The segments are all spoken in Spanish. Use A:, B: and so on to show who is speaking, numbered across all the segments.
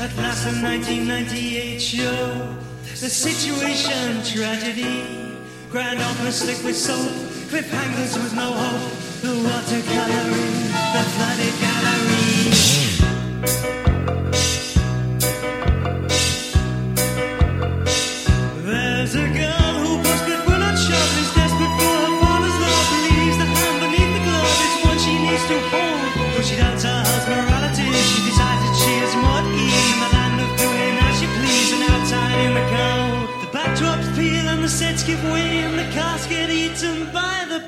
A: At last, the 1998 show. The situation, tragedy. Grand opera slick with soap. Cliffhangers with no hope. The watercoloring, the flooded gallery.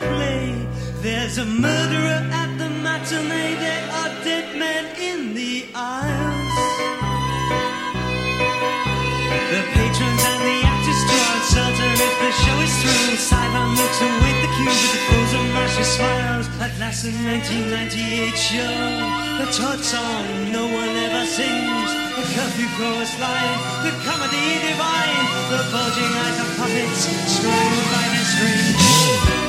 A: Play. There's a murderer at the matinee. There are dead men in the aisles. The patrons and the actors draw uncertain if the show is through. Sideline looks await the cue with the frozen mashy smiles. At last, the 1998 show. The Todd song no one ever sings. The curfew chorus line. The comedy divine. The bulging eyes of puppets strung by their strings.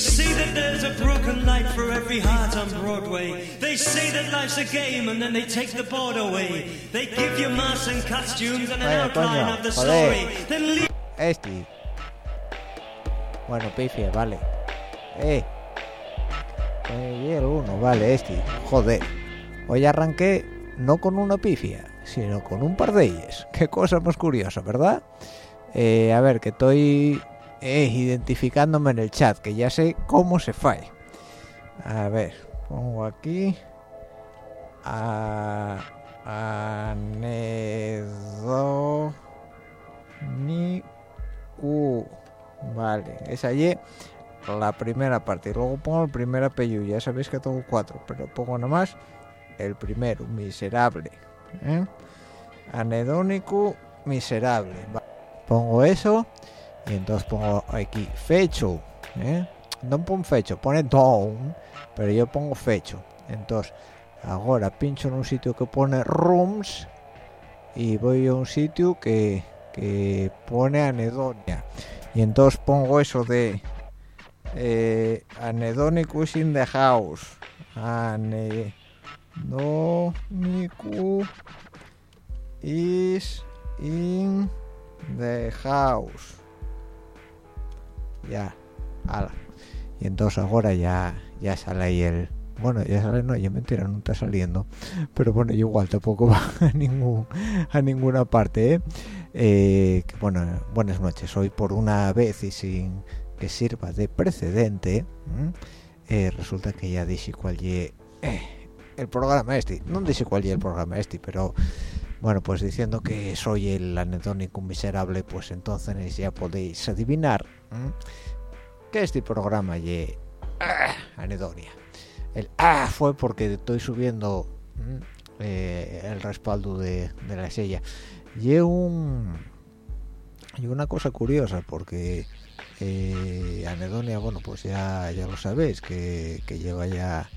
A: Say that there's a broken light for every heart on Broadway. They say that life's a game and then they take the board away. They give you masks and costumes and an outline
B: coño,
A: of the story. Then
B: Este. Bueno, pifia, vale. Eh. Y el uno, vale, este. Joder. Hoy arranqué no con una pifia, sino con un par de ellas. Qué cosa más curiosa, ¿verdad? Eh, a ver, que estoy eh, identificándome en el chat, que ya sé cómo se fae. A ver, pongo aquí. A... Anedo... Ni... U. Vale, es allí la primera parte. Luego pongo el primer apellido. Ya sabéis que tengo cuatro, pero pongo nomás el primero, miserable. ¿eh? Anedónico, miserable. Pongo eso y entonces pongo aquí fecho. ¿eh? No pongo fecho, pone down, pero yo pongo fecho. Entonces, ahora pincho en un sitio que pone rooms y voy a un sitio que, que pone anedonia. Y entonces pongo eso de eh, anedonicus in the house. Anedonicus is in the house. Ya, ala. Y entonces ahora ya, ya sale ahí el... Bueno, ya sale, no, ya mentira, no está saliendo. Pero bueno, yo igual tampoco va a, ningún, a ninguna parte, ¿eh? Eh, bueno, buenas noches. Hoy por una vez y sin que sirva de precedente, eh, resulta que ya dije cuál es el programa este. No dije cuál es el programa este, pero bueno, pues diciendo que soy el anedónico miserable, pues entonces ya podéis adivinar que este programa es ah, anedonia. El ah fue porque estoy subiendo eh, el respaldo de, la sella. Y un y una cosa curiosa porque eh, Anedonia, bueno, pues ya ya lo sabéis que, lleva ya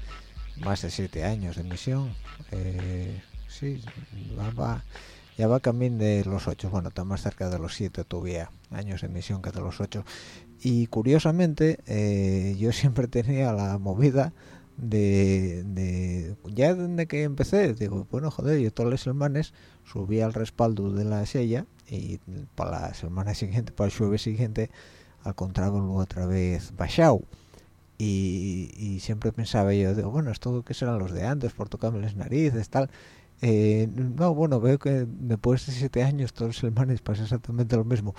B: más de siete años de emisión. Eh, sí, va, ya va camino de los ocho. Bueno, está más cerca de los siete todavía años de emisión que de los ocho. Y curiosamente, eh, yo siempre tenía la movida de, ya desde que empecé digo bueno joder yo todas las semanas subí al respaldo de la sella y para la semana siguiente para el jueves siguiente al luego otra vez bajado y, y, siempre pensaba yo digo bueno esto que serán los de antes por tocarme las narices tal eh, no bueno veo que después de siete años todos los semanas pasa exactamente lo mismo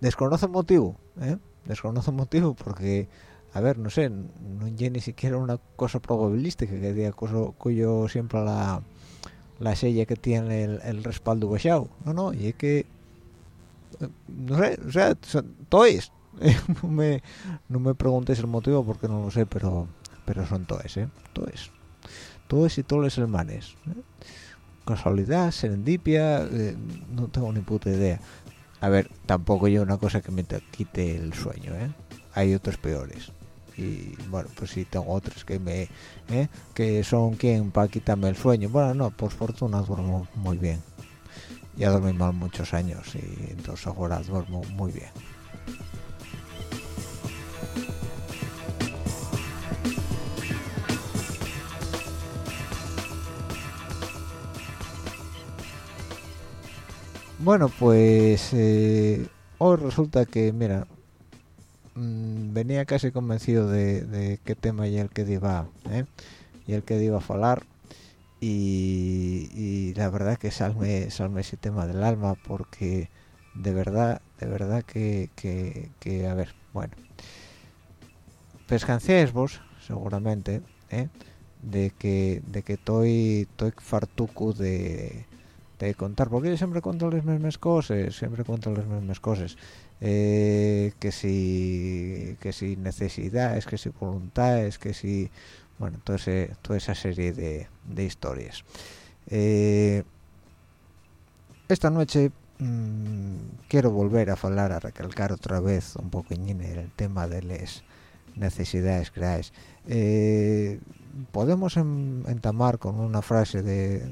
B: desconozco el motivo ¿eh? desconozco el motivo porque a ver, no sé, no hay ni siquiera una cosa probabilística que diga cosa cuyo siempre la la sella que tiene el, respaldo bajado. No, no, y es que eh, no sé, o sea, toes. no me no me preguntes el motivo porque no lo sé, pero pero son toes, eh, toes. Toes y todos los hermanes. ¿eh? Casualidad, serendipia, eh, no tengo ni puta idea. A ver, tampoco yo una cosa que me quite el sueño, ¿eh? Hay otros peores y bueno pues sí tengo otros que me ¿eh? que son quien para quitarme el sueño bueno no por fortuna duermo muy bien ya dormí mal muchos años y entonces ahora duermo muy bien Bueno, pues eh, hoy resulta que, mira, Mm, venía casi convencido de, qué tema y el que iba ¿eh? y el que iba a hablar y, la verdad que salme salme ese tema del alma porque de verdad de verdad que, que, a ver bueno pescancéis vos seguramente ¿eh? de que de que estoy estoy fartuco de, de contar porque yo siempre cuento las mismas cosas siempre cuento las mismas cosas. Eh, que si que si necesidades que si voluntades que si bueno toda, toda esa serie de, historias. Eh, esta noche mm, quiero volver a hablar a recalcar otra vez un poquillín el tema de las necesidades creáis eh, podemos entamar con una frase de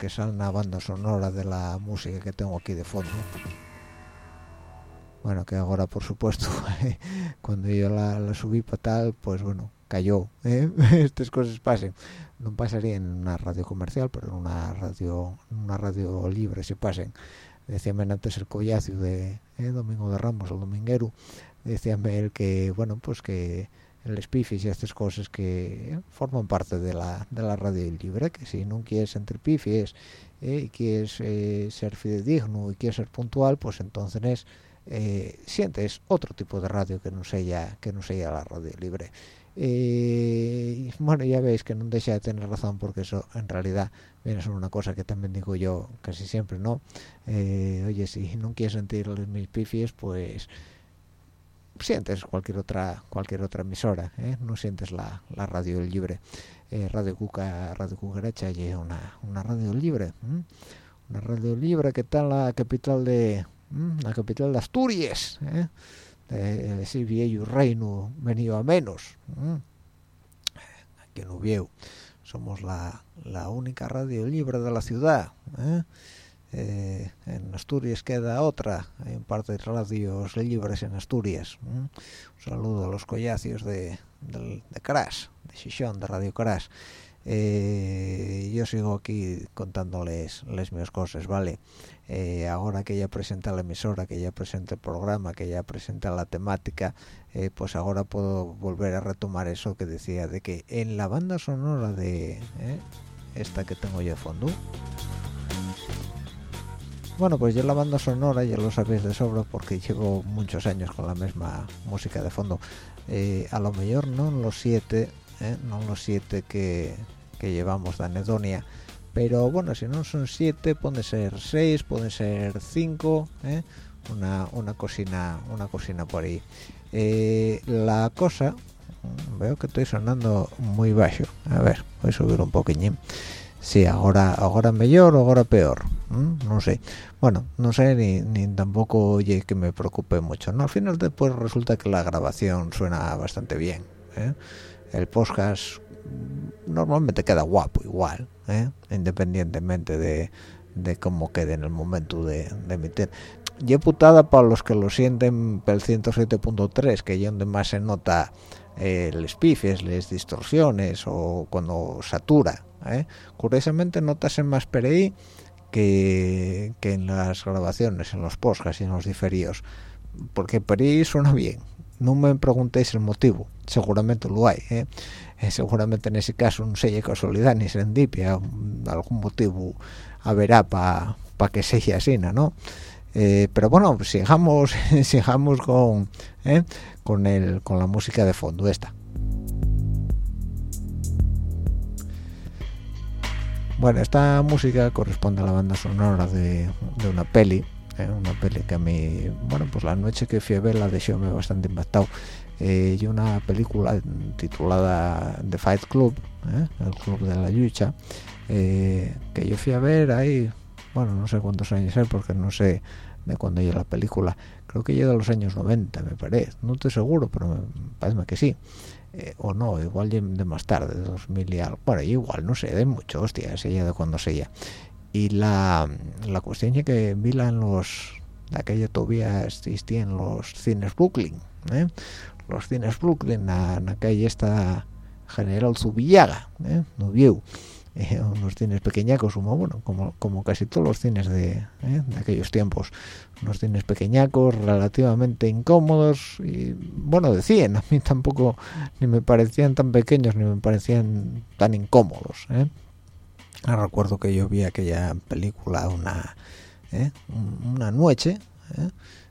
B: que sale una banda sonora de la música que tengo aquí de fondo bueno que ahora por supuesto cuando yo la, subí para tal pues bueno cayó ¿eh? estas cosas pasen no pasaría en una radio comercial pero en una radio una radio libre se pasen decíame antes el collacio de ¿eh? Domingo de Ramos el dominguero decíame él que bueno pues que el pifis y estas cosas que ¿eh? forman parte de la, de la radio libre que si no quieres sentir pifis y quieres ser fidedigno y quieres ser puntual pues entonces eh, sientes otro tipo de radio que no sea que no sea la radio libre eh, bueno ya veis que no deja de tener razón porque eso en realidad viene a ser una cosa que también digo yo casi siempre no eh, oye si no quieres sentir mis pifies pues sientes cualquier otra cualquier otra emisora no sientes la, la radio libre radio cuca radio cucaracha y una, una radio libre una radio libre que está en la capital de la capital de Asturias, ¿eh? de ese viejo reino venido a menos, aquí en Ubieu. Somos la, la, única radio libre de la ciudad. ¿eh? Eh, en Asturias queda otra, hay un par de radios libres en Asturias. Un saludo a los collacios de, de, de Crash, de de Radio Crash. Eh, yo sigo aquí contándoles las mis cosas, ¿vale? Eh, ahora que ya presenta la emisora, que ya presenta el programa, que ya presenta la temática, eh, pues ahora puedo volver a retomar eso que decía, de que en la banda sonora de esta que tengo yo de fondo, Bueno, pues yo la banda sonora, ya lo sabéis de sobra, porque llevo muchos años con la misma música de fondo. Eh, a lo mejor no los siete, eh, no los siete que, que llevamos de anedonia, pero bueno, si no son siete, puede ser seis, puede ser cinco, eh, una, una cocina, una cocina por ahí. la cosa, veo que estoy sonando muy bajo. A ver, voy a subir un poquillín. Sí, ahora, ahora mejor o ahora peor. No sé. Bueno, no sé ni, ni tampoco oye que me preocupe mucho. No, al final después resulta que la grabación suena bastante bien. ¿eh? El podcast normalmente queda guapo igual, ¿eh? independientemente de, de, cómo quede en el momento de, emitir. Y putada para los que lo sienten el 107.3, que es donde más se nota eh, les pifes, les distorsiones o cuando satura. ¿Eh? Curiosamente notas en más PRI que, que en las grabaciones, en los podcasts y en los diferidos. Porque PRI suena bien. No me preguntéis el motivo, seguramente lo hay. ¿eh? Eh, seguramente en ese caso no sé casualidad ni serendipia, algún motivo haberá para pa que sea así, ¿no? Pero bueno, sigamos, sigamos con, con, el, con la música de fondo esta. Bueno, esta música corresponde a la banda sonora de, una peli, ¿eh? una peli que a mí, bueno, pues la noche que fui a verla me bastante impactado. y una película titulada The Fight Club, el club de la lucha, que yo fui a ver ahí bueno, no sé cuántos años es porque no sé de cuándo llega la película. Creo que llega a los años 90, me parece. No estoy seguro, pero me parece que sí. Eh, o no, igual de más tarde, de 2000 y algo. Bueno, igual, no sé, de mucho, hostia, ese ya de cuando sea. Y la, la cuestión es que vila en los... aquella todavía existía en los cines Brooklyn, ¿eh? Los cines Brooklyn, en la calle esta General Zubillaga, ¿eh? No vio eh, unos cines pequeñacos como bueno como, como casi todos los cines de, eh, de, aquellos tiempos unos cines pequeñacos relativamente incómodos y bueno decían a mí tampoco ni me parecían tan pequeños ni me parecían tan incómodos ¿eh? recuerdo que yo vi aquella película una ¿eh? una noche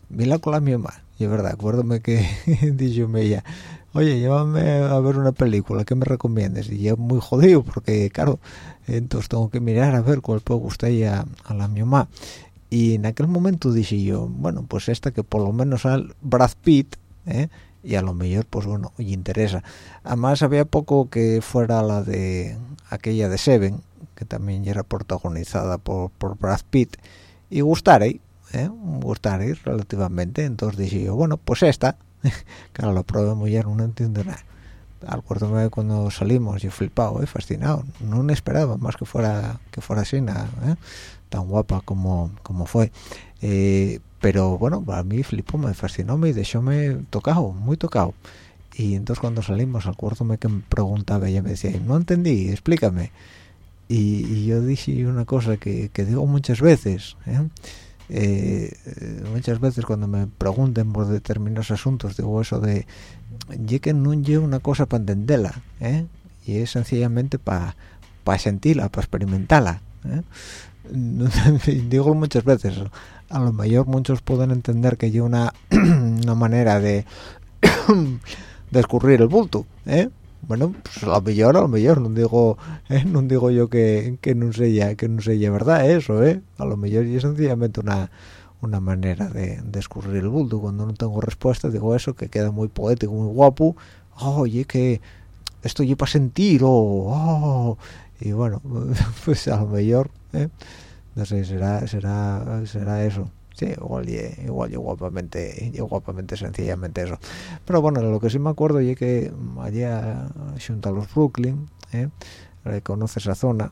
B: vi la con la mi mamá y es verdad acuérdame que me ella oye, llévame a ver una película, ¿qué me recomiendes? Y yo muy jodido, porque claro, entonces tengo que mirar a ver cuál puede gustar a, a la mi mamá. Y en aquel momento dije yo, bueno, pues esta que por lo menos al Brad Pitt, ¿eh? y a lo mejor, pues bueno, y interesa. Además, había poco que fuera la de aquella de Seven, que también era protagonizada por, por Brad Pitt, y gustaré, ¿eh? gustaré relativamente. Entonces dije yo, bueno, pues esta, claro, lo probé muy bien, no entiendo nada. Acuérdame cuando salimos, yo flipado, ¿eh? fascinado. No esperaba más que fuera que fuera así, nada, ¿eh? Tan guapa como, como fue. Eh, pero bueno, a mí flipó, me fascinó, me me tocado, muy tocado. Y entonces cuando salimos, acuérdame que me preguntaba, ella me decía, no entendí, explícame. Y, yo dije una cosa que, que digo muchas veces, ¿eh? Eh, muchas veces cuando me pregunten por determinados asuntos digo eso de y que no llevo una cosa para entenderla ¿eh? y es sencillamente para para sentirla para experimentarla ¿eh? digo muchas veces a lo mejor muchos pueden entender que hay una, una manera de de escurrir el bulto ¿eh? bueno pues a lo mejor a lo mejor no digo eh, no digo yo que, que no sea que no sea verdad eso eh a lo mejor es sencillamente una una manera de, de escurrir el bulto. Cuando no tengo respuesta digo eso que queda muy poético muy guapo. Oye que esto yo para sentir oh, y bueno pues a lo mejor ¿eh? no sé será será será eso sí igual igual yo guapamente yo guapamente sencillamente eso pero bueno lo que sí me acuerdo es que allá junto a los Brooklyn ¿eh? conoce esa zona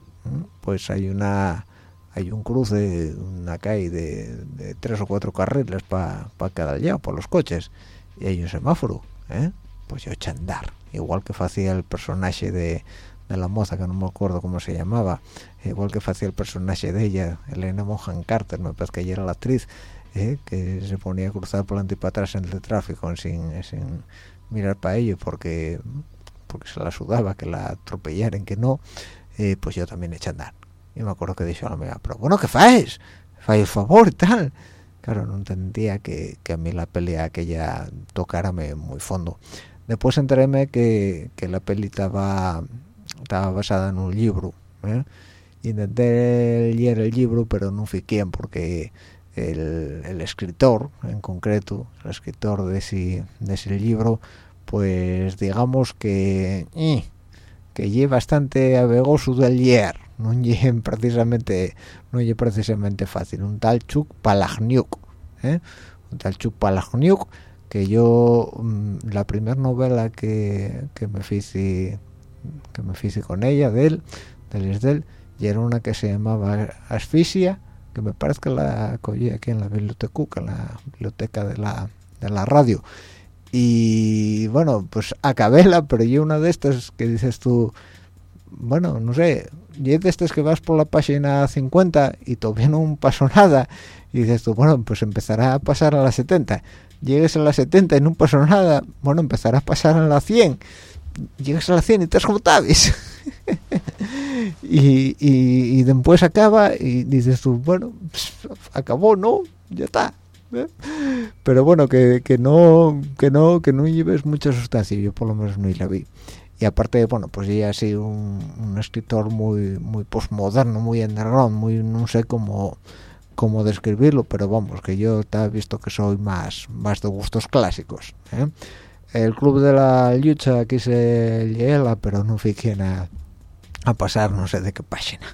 B: pues hay una hay un cruce una calle de, tres o cuatro carriles para pa cada día por los coches y hay un semáforo ¿eh? pues yo eché andar igual que hacía el personaje de, de la moza que no me acuerdo cómo se llamaba igual que hacía el personaje de ella Elena Mohan Carter me parece que ella era la actriz ¿eh? que se ponía a cruzar por delante y para atrás en el tráfico sin, sin mirar para ello porque porque se la sudaba que la atropellaran que no eh, pues yo también eché a andar y me acuerdo que dijo a la amiga pero bueno ¿qué faes? fai el favor y tal claro no entendía que, que a mí la pelea aquella tocarame muy fondo después enteréme que, que la peli estaba estaba basada en un libro ¿eh? Intenté leer el libro pero no fui quien porque el, el, escritor en concreto el escritor de ese, de ese libro pues digamos que eh, que lleva bastante abegoso del leer no es precisamente no es precisamente fácil un tal Chuk Palahniuk ¿eh? un tal Chuk Palahniuk que yo mm, la primera novela que, que me hice que me hice con ella de él de él y era una que se llamaba Asfixia que me parece que la cogí aquí en la biblioteca la biblioteca de la, de la radio. Y bueno pues acabéla pero yo una de estas que dices tú bueno no sé y de estas que vas por la página 50 y todavía no pasó nada y dices tú bueno pues empezará a pasar a la 70 llegues a la 70 y no pasó nada bueno empezará a pasar a la 100 llegas a la 100 y te has y, y, y, después acaba y dices tú, bueno, pues, acabó, ¿no? Ya está. ¿eh? Pero bueno, que, que, no que no que no lleves mucha sustancia, yo por lo menos no la vi. Y aparte, bueno, pues ella ha sido un, un escritor muy muy postmoderno, muy underground, muy no sé cómo cómo describirlo, pero vamos, que yo te he visto que soy más más de gustos clásicos. ¿eh? El club de la lucha aquí se pero no fui quien a a pasar no sé de qué página.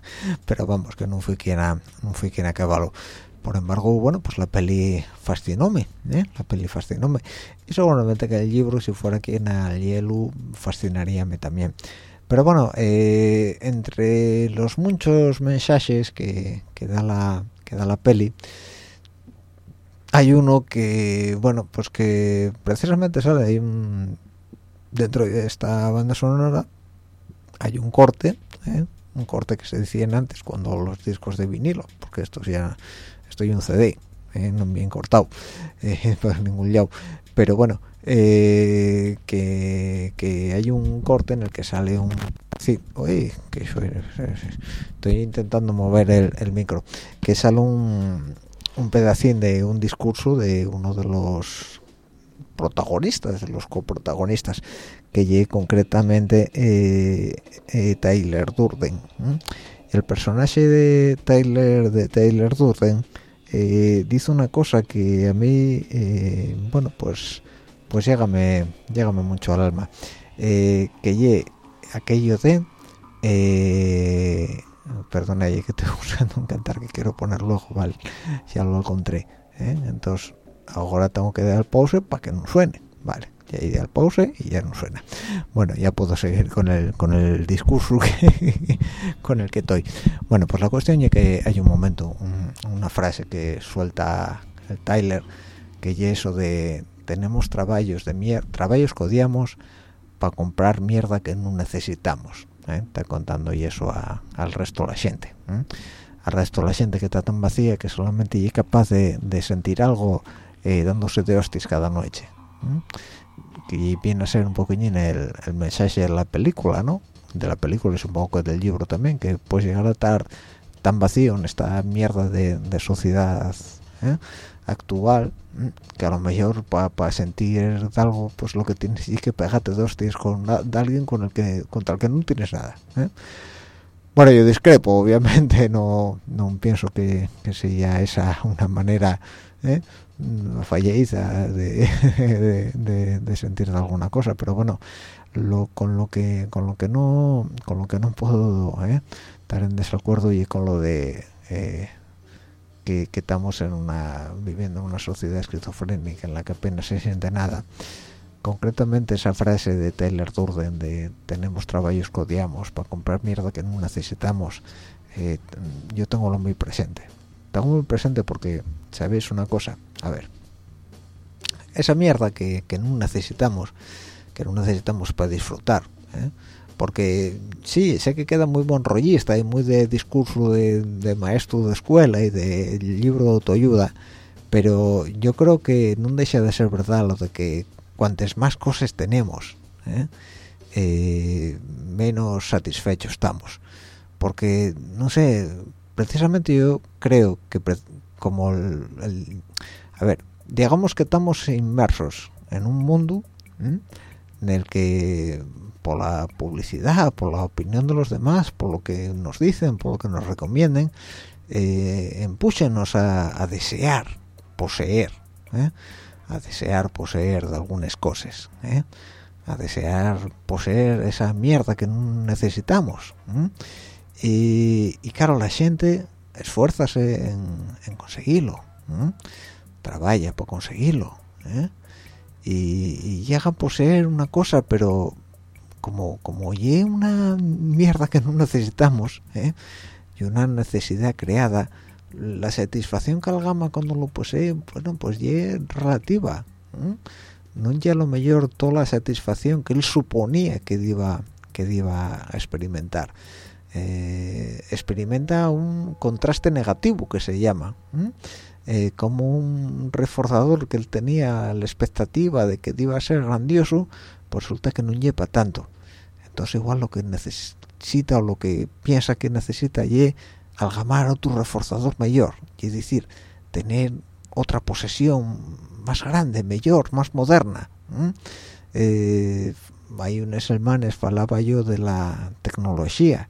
B: Pero vamos que no fui quien a no fui quien a caballo por embargo bueno pues la peli fascinóme ¿eh? la peli fascinóme y seguramente que el libro si fuera quien al hielo fascinaríame también. Pero bueno eh, entre los muchos mensajes que, que da la que da la peli hay uno que bueno pues que precisamente sale ahí un, dentro de esta banda sonora hay un corte ¿eh? un corte que se decían antes cuando los discos de vinilo porque esto ya estoy un CD ¿eh? no bien cortado eh, ningún lado pero bueno eh, que, que, hay un corte en el que sale un sí oye que estoy intentando mover el, el micro que sale un un pedacín de un discurso de uno de los protagonistas, de los coprotagonistas, que llegue concretamente eh, eh, Tyler Durden. El personaje de Tyler de Tyler Durden eh, dice una cosa que a mí, bueno, pues pues llégame, mucho al alma, que llegue aquello de perdona que estoy usando un cantar que quiero poner luego vale ya lo encontré entonces ahora tengo que dar pause para que no suene vale ya iré al pause y ya no suena. Bueno ya puedo seguir con el con el discurso con el que estoy. Bueno pues la cuestión es que hay un momento una frase que suelta el Tyler que es eso de tenemos trabajos de mierda trabajos que odiamos para comprar mierda que no necesitamos ¿eh? está contando y eso al resto de la gente al resto de la gente que está tan vacía que solamente es capaz de, de sentir algo eh, dándose de hostias cada noche que viene a ser un poquillín el, el, mensaje de la película no de la película es un poco del libro también que puede llegar a estar tan vacío en esta mierda de, de sociedad ¿eh? Actual que a lo mejor para sentir algo pues lo que tienes es que pegarte dos hostias con alguien con el que contra el que no tienes nada ¿eh? bueno yo discrepo obviamente no no pienso que, que sea esa una manera ¿eh? de, de, de, sentir alguna cosa pero bueno lo con lo que con lo que no con lo que no puedo ¿eh? estar en desacuerdo y con lo de eh, que, que, estamos en una viviendo en una sociedad esquizofrénica en la que apenas se siente nada. Concretamente esa frase de Taylor Durden de tenemos trabajos que odiamos para comprar mierda que no necesitamos eh, yo tengo lo muy presente. Tengo muy presente porque sabéis una cosa a ver esa mierda que, que no necesitamos que no necesitamos para disfrutar ¿eh? Porque sí, sé que queda muy buen rollista y muy de discurso de, maestro de escuela y de libro de autoayuda pero yo creo que no deja de ser verdad lo de que cuantas más cosas tenemos ¿eh? Eh, menos satisfechos estamos porque no sé precisamente yo creo que como el, a ver digamos que estamos inmersos en un mundo en el que por la publicidad, por la opinión de los demás, por lo que nos dicen, por lo que nos recomienden, eh, a, desear poseer, ¿eh? a desear poseer de algunas cosas, ¿eh? a desear poseer esa mierda que necesitamos. Y, claro, la gente esfuérzase en, conseguirlo, trabaja por conseguirlo, y, llega a poseer una cosa, pero como como una mierda que no necesitamos, y una necesidad creada, la satisfacción que algama cuando lo posee, bueno, pues ya relativa. No ya lo mejor toda la satisfacción que él suponía que iba que iba a experimentar. Eh, experimenta un contraste negativo que se llama eh, como un reforzador que él tenía la expectativa de que iba a ser grandioso pues resulta que no lleva tanto. Entonces igual lo que necesita o lo que piensa que necesita y algamar otro reforzador mayor. Es decir tener otra posesión más grande, mejor, más moderna eh, hay unos hermanos falaba yo de la tecnología.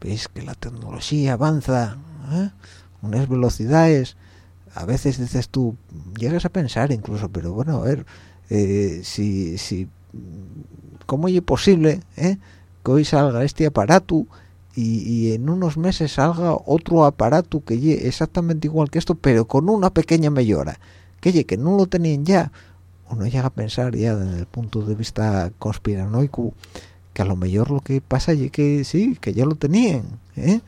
B: Veis que la tecnología avanza ¿eh? unas velocidades a veces dices tú llegas a pensar incluso pero bueno a ver eh, si si cómo es posible eh, que hoy salga este aparato y, en unos meses salga otro aparato que llegue exactamente igual que esto pero con una pequeña mejora que que no lo tenían ya uno llega a pensar ya desde el punto de vista conspiranoico que a lo mejor lo que pasa es que sí, que ya lo tenían, ¿eh?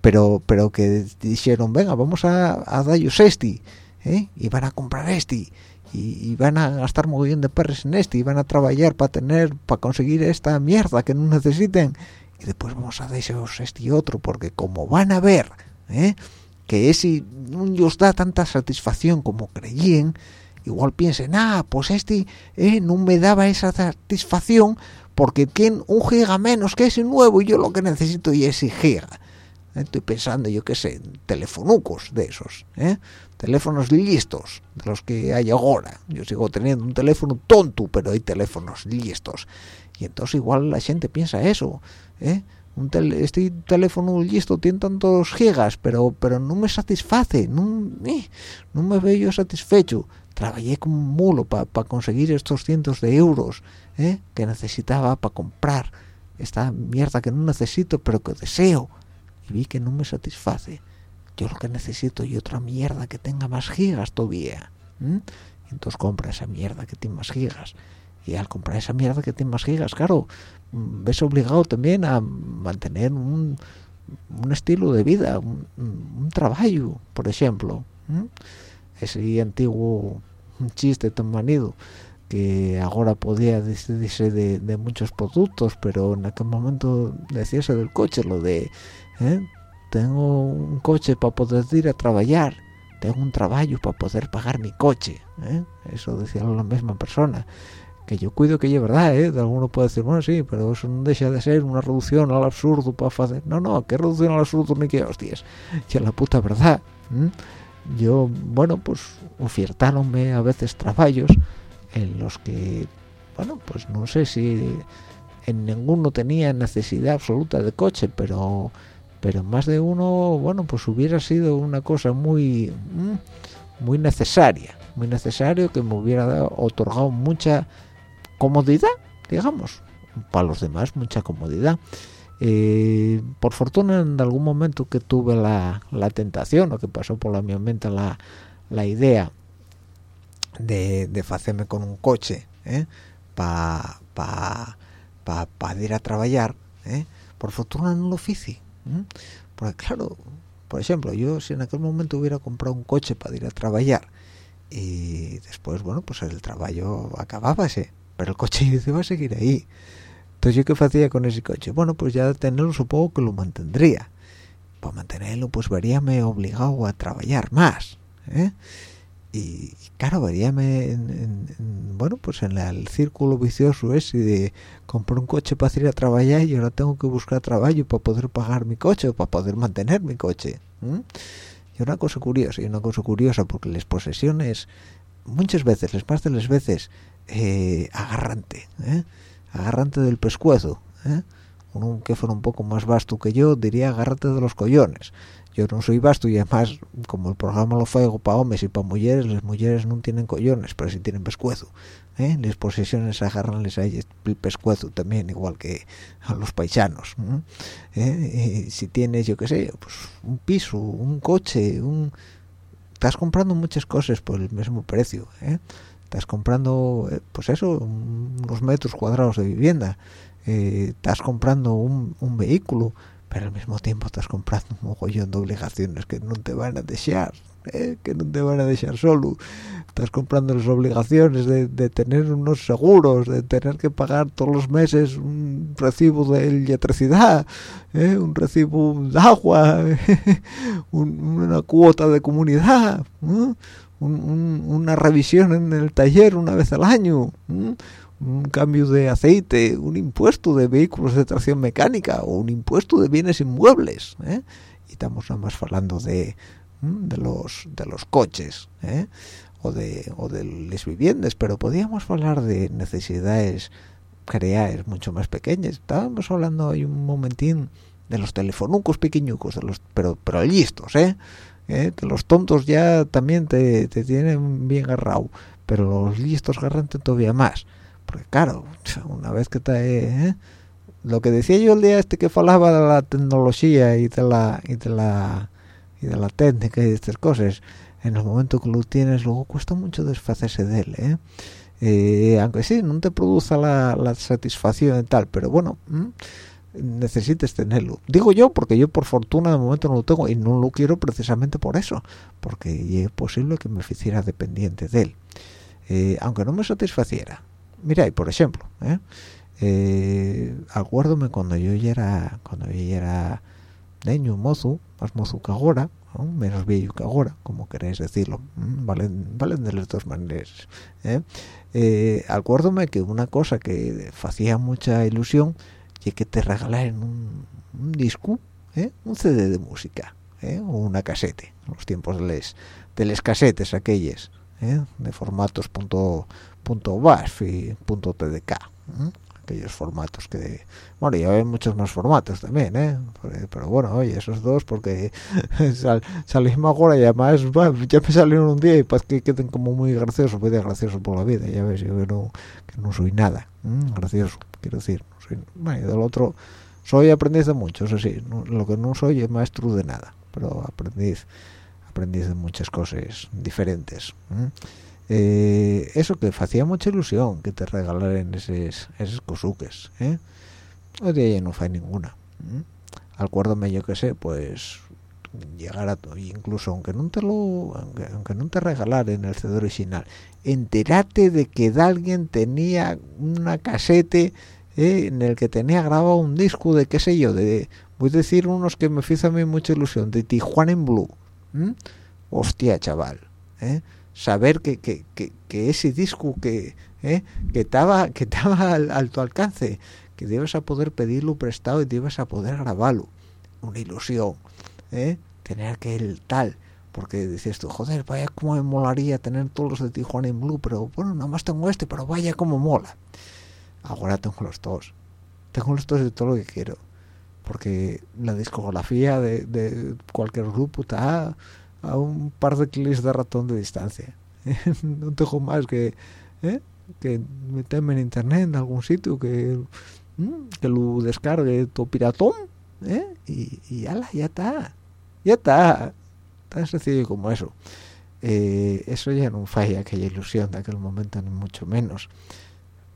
B: pero pero que dijeron, venga, vamos a, a darles este, ¿eh? y van a comprar este, y, van a gastar mogollón de perres en este, y van a trabajar para tener, para conseguir esta mierda que no necesiten, y después vamos a darles este y otro, porque como van a ver ¿eh? que ese no os da tanta satisfacción como creían, igual piensen, ah, pues este ¿eh? no me daba esa satisfacción porque tiene un giga menos que ese nuevo y yo lo que necesito es ese giga estoy pensando yo qué sé telefonucos de esos ¿eh? teléfonos listos de los que hay ahora yo sigo teniendo un teléfono tonto pero hay teléfonos listos y entonces igual la gente piensa eso ¿eh? un este teléfono listo tiene tantos gigas pero pero no me satisface no, eh, no me veo yo satisfecho trabajé como un mulo para conseguir estos cientos de euros ¿eh? que necesitaba para comprar esta mierda que no necesito pero que deseo vi que no me satisface. Yo lo que necesito y otra mierda que tenga más gigas todavía entonces compra esa mierda que tiene más gigas. Y al comprar esa mierda que tiene más gigas claro mm, ves obligado también a mantener un, un estilo de vida un, trabajo por ejemplo ese antiguo chiste tan manido que ahora podía decirse de, muchos productos pero en aquel momento decíase del coche lo de ¿eh? tengo un coche para poder ir a trabajar tengo un trabajo para poder pagar mi coche ¿eh? eso decía la misma persona que yo cuido que es verdad, ¿eh? De alguno puede decir, bueno, sí, pero eso no deja de ser una reducción al absurdo para hacer... No, no, ¿qué reducción al absurdo ni qué hostias? Ya la puta verdad yo bueno pues ofertáronme a veces trabajos en los que bueno pues no sé si en ninguno tenía necesidad absoluta de coche pero pero más de uno bueno pues hubiera sido una cosa muy mm, muy necesaria muy necesario que me hubiera otorgado mucha comodidad digamos para los demás mucha comodidad. Eh, por fortuna en algún momento que tuve la, tentación o que pasó por la mi mente la, la idea de, de hacerme con un coche para pa, pa, ir a trabajar ¿eh? por fortuna no lo hice porque claro por ejemplo yo si en aquel momento hubiera comprado un coche para ir a trabajar y después bueno pues el trabajo acabábase pero el coche iba a seguir ahí. Entonces yo qué hacía con ese coche bueno pues ya tenerlo supongo que lo mantendría. Para mantenerlo pues veríame obligado a trabajar más ¿eh? Y claro veríame en, bueno pues en el círculo vicioso ese de comprar un coche para ir a trabajar y ahora tengo que buscar trabajo para poder pagar mi coche o para poder mantener mi coche y una cosa curiosa y una cosa curiosa porque las posesiones muchas veces les más de las veces eh, agarrante ¿eh? agarrante del pescuezo ¿eh? Que fuera un poco más vasto que yo diría agárrate de los collones yo no soy vasto y además como el programa lo faigo para hombres y para mujeres las mujeres no tienen collones pero sí tienen pescuezo ¿eh? las posesiones agarranles a ellas el pescuezo también igual que a los paisanos ¿eh? si tienes yo qué sé pues un piso un coche un estás comprando muchas cosas por el mismo precio ¿eh? estás comprando eh, pues eso unos metros cuadrados de vivienda eh, estás comprando un, un vehículo pero al mismo tiempo estás comprando un mogollón de obligaciones que no te van a dejar ¿eh? que no te van a dejar solo estás comprando las obligaciones de, de, tener unos seguros de tener que pagar todos los meses un recibo de electricidad ¿eh? un recibo de agua un, una cuota de comunidad ¿eh? un, un, una revisión en el taller una vez al año un cambio de aceite, un impuesto de vehículos de tracción mecánica o un impuesto de bienes inmuebles. ¿eh? Y estamos nada más hablando de, de, los, de los coches ¿eh? o, de, o de las viviendas, pero podríamos hablar de necesidades creadas mucho más pequeñas. Estábamos hablando hoy un momentín de los telefonucos pequeñucos, de los, pero, pero listos, ¿eh? ¿Eh? los tontos ya también te, te tienen bien agarrado, pero los listos agarran todavía más porque claro una vez que te ¿eh? lo que decía yo el día este que falaba de la tecnología y de la y de la y de la técnica y de estas cosas en el momento que lo tienes luego cuesta mucho deshacerse de él ¿eh? Eh, aunque sí no te produce la, satisfacción y tal pero bueno necesites tenerlo digo yo porque yo por fortuna de momento no lo tengo y no lo quiero precisamente por eso porque es posible que me hiciera dependiente de él aunque no me satisfaciera mira y por ejemplo ¿eh? Eh, acuérdome cuando yo ya era cuando yo era niño mozo más mozo que ahora ¿no? menos viejo que ahora como queréis decirlo valen valen de las dos maneras ¿eh? eh acuérdome que una cosa que hacía mucha ilusión y que te regalaran un, un disco ¿eh? un CD de música ¿eh? o una casete en los tiempos de les de les casetes aquellas de formatos punto .tdk ¿eh? aquellos formatos que bueno ya hay muchos más formatos también ¿eh? pero bueno oye esos dos porque sal, salimos ahora y además ya me salieron un día y pues que queden como muy graciosos muy gracioso por la vida ya ves yo no, que no soy nada ¿eh? gracioso quiero decir soy, del otro soy aprendiz de mucho eso sí no, lo que no soy es maestro de nada pero aprendiz aprendiz de muchas cosas diferentes ¿eh? Eh, eso que hacía mucha ilusión que te regalaran esos, esos cosuques ¿eh? hoy día ya no hay ninguna ¿eh? acuérdame yo que sé pues llegar a incluso aunque no te lo aunque, aunque no te regalaran el CD original enterate de que alguien tenía una casete ¿eh? en el que tenía grabado un disco de qué sé yo de voy a decir unos que me hizo a mí mucha ilusión de Tijuana en Blue hostia chaval ¿eh? Saber que, que, que, ese disco que ¿eh? que estaba que estaba al, al, tu alcance que debes a poder pedirlo prestado y debes a poder grabarlo una ilusión ¿eh? tener aquel tal porque dices tú joder vaya como me molaría tener todos los de Tijuana en Blue pero bueno nada más tengo este pero vaya como mola ahora tengo los dos tengo los dos de todo lo que quiero porque la discografía de, de cualquier grupo está a un par de clics de ratón de distancia. No tengo más que ¿eh? que meterme en internet en algún sitio que que lo descargue tu piratón ¿eh? y, y ala, ya está ya está. Tan sencillo como eso. Eh, eso ya no falla aquella ilusión de aquel momento ni mucho menos.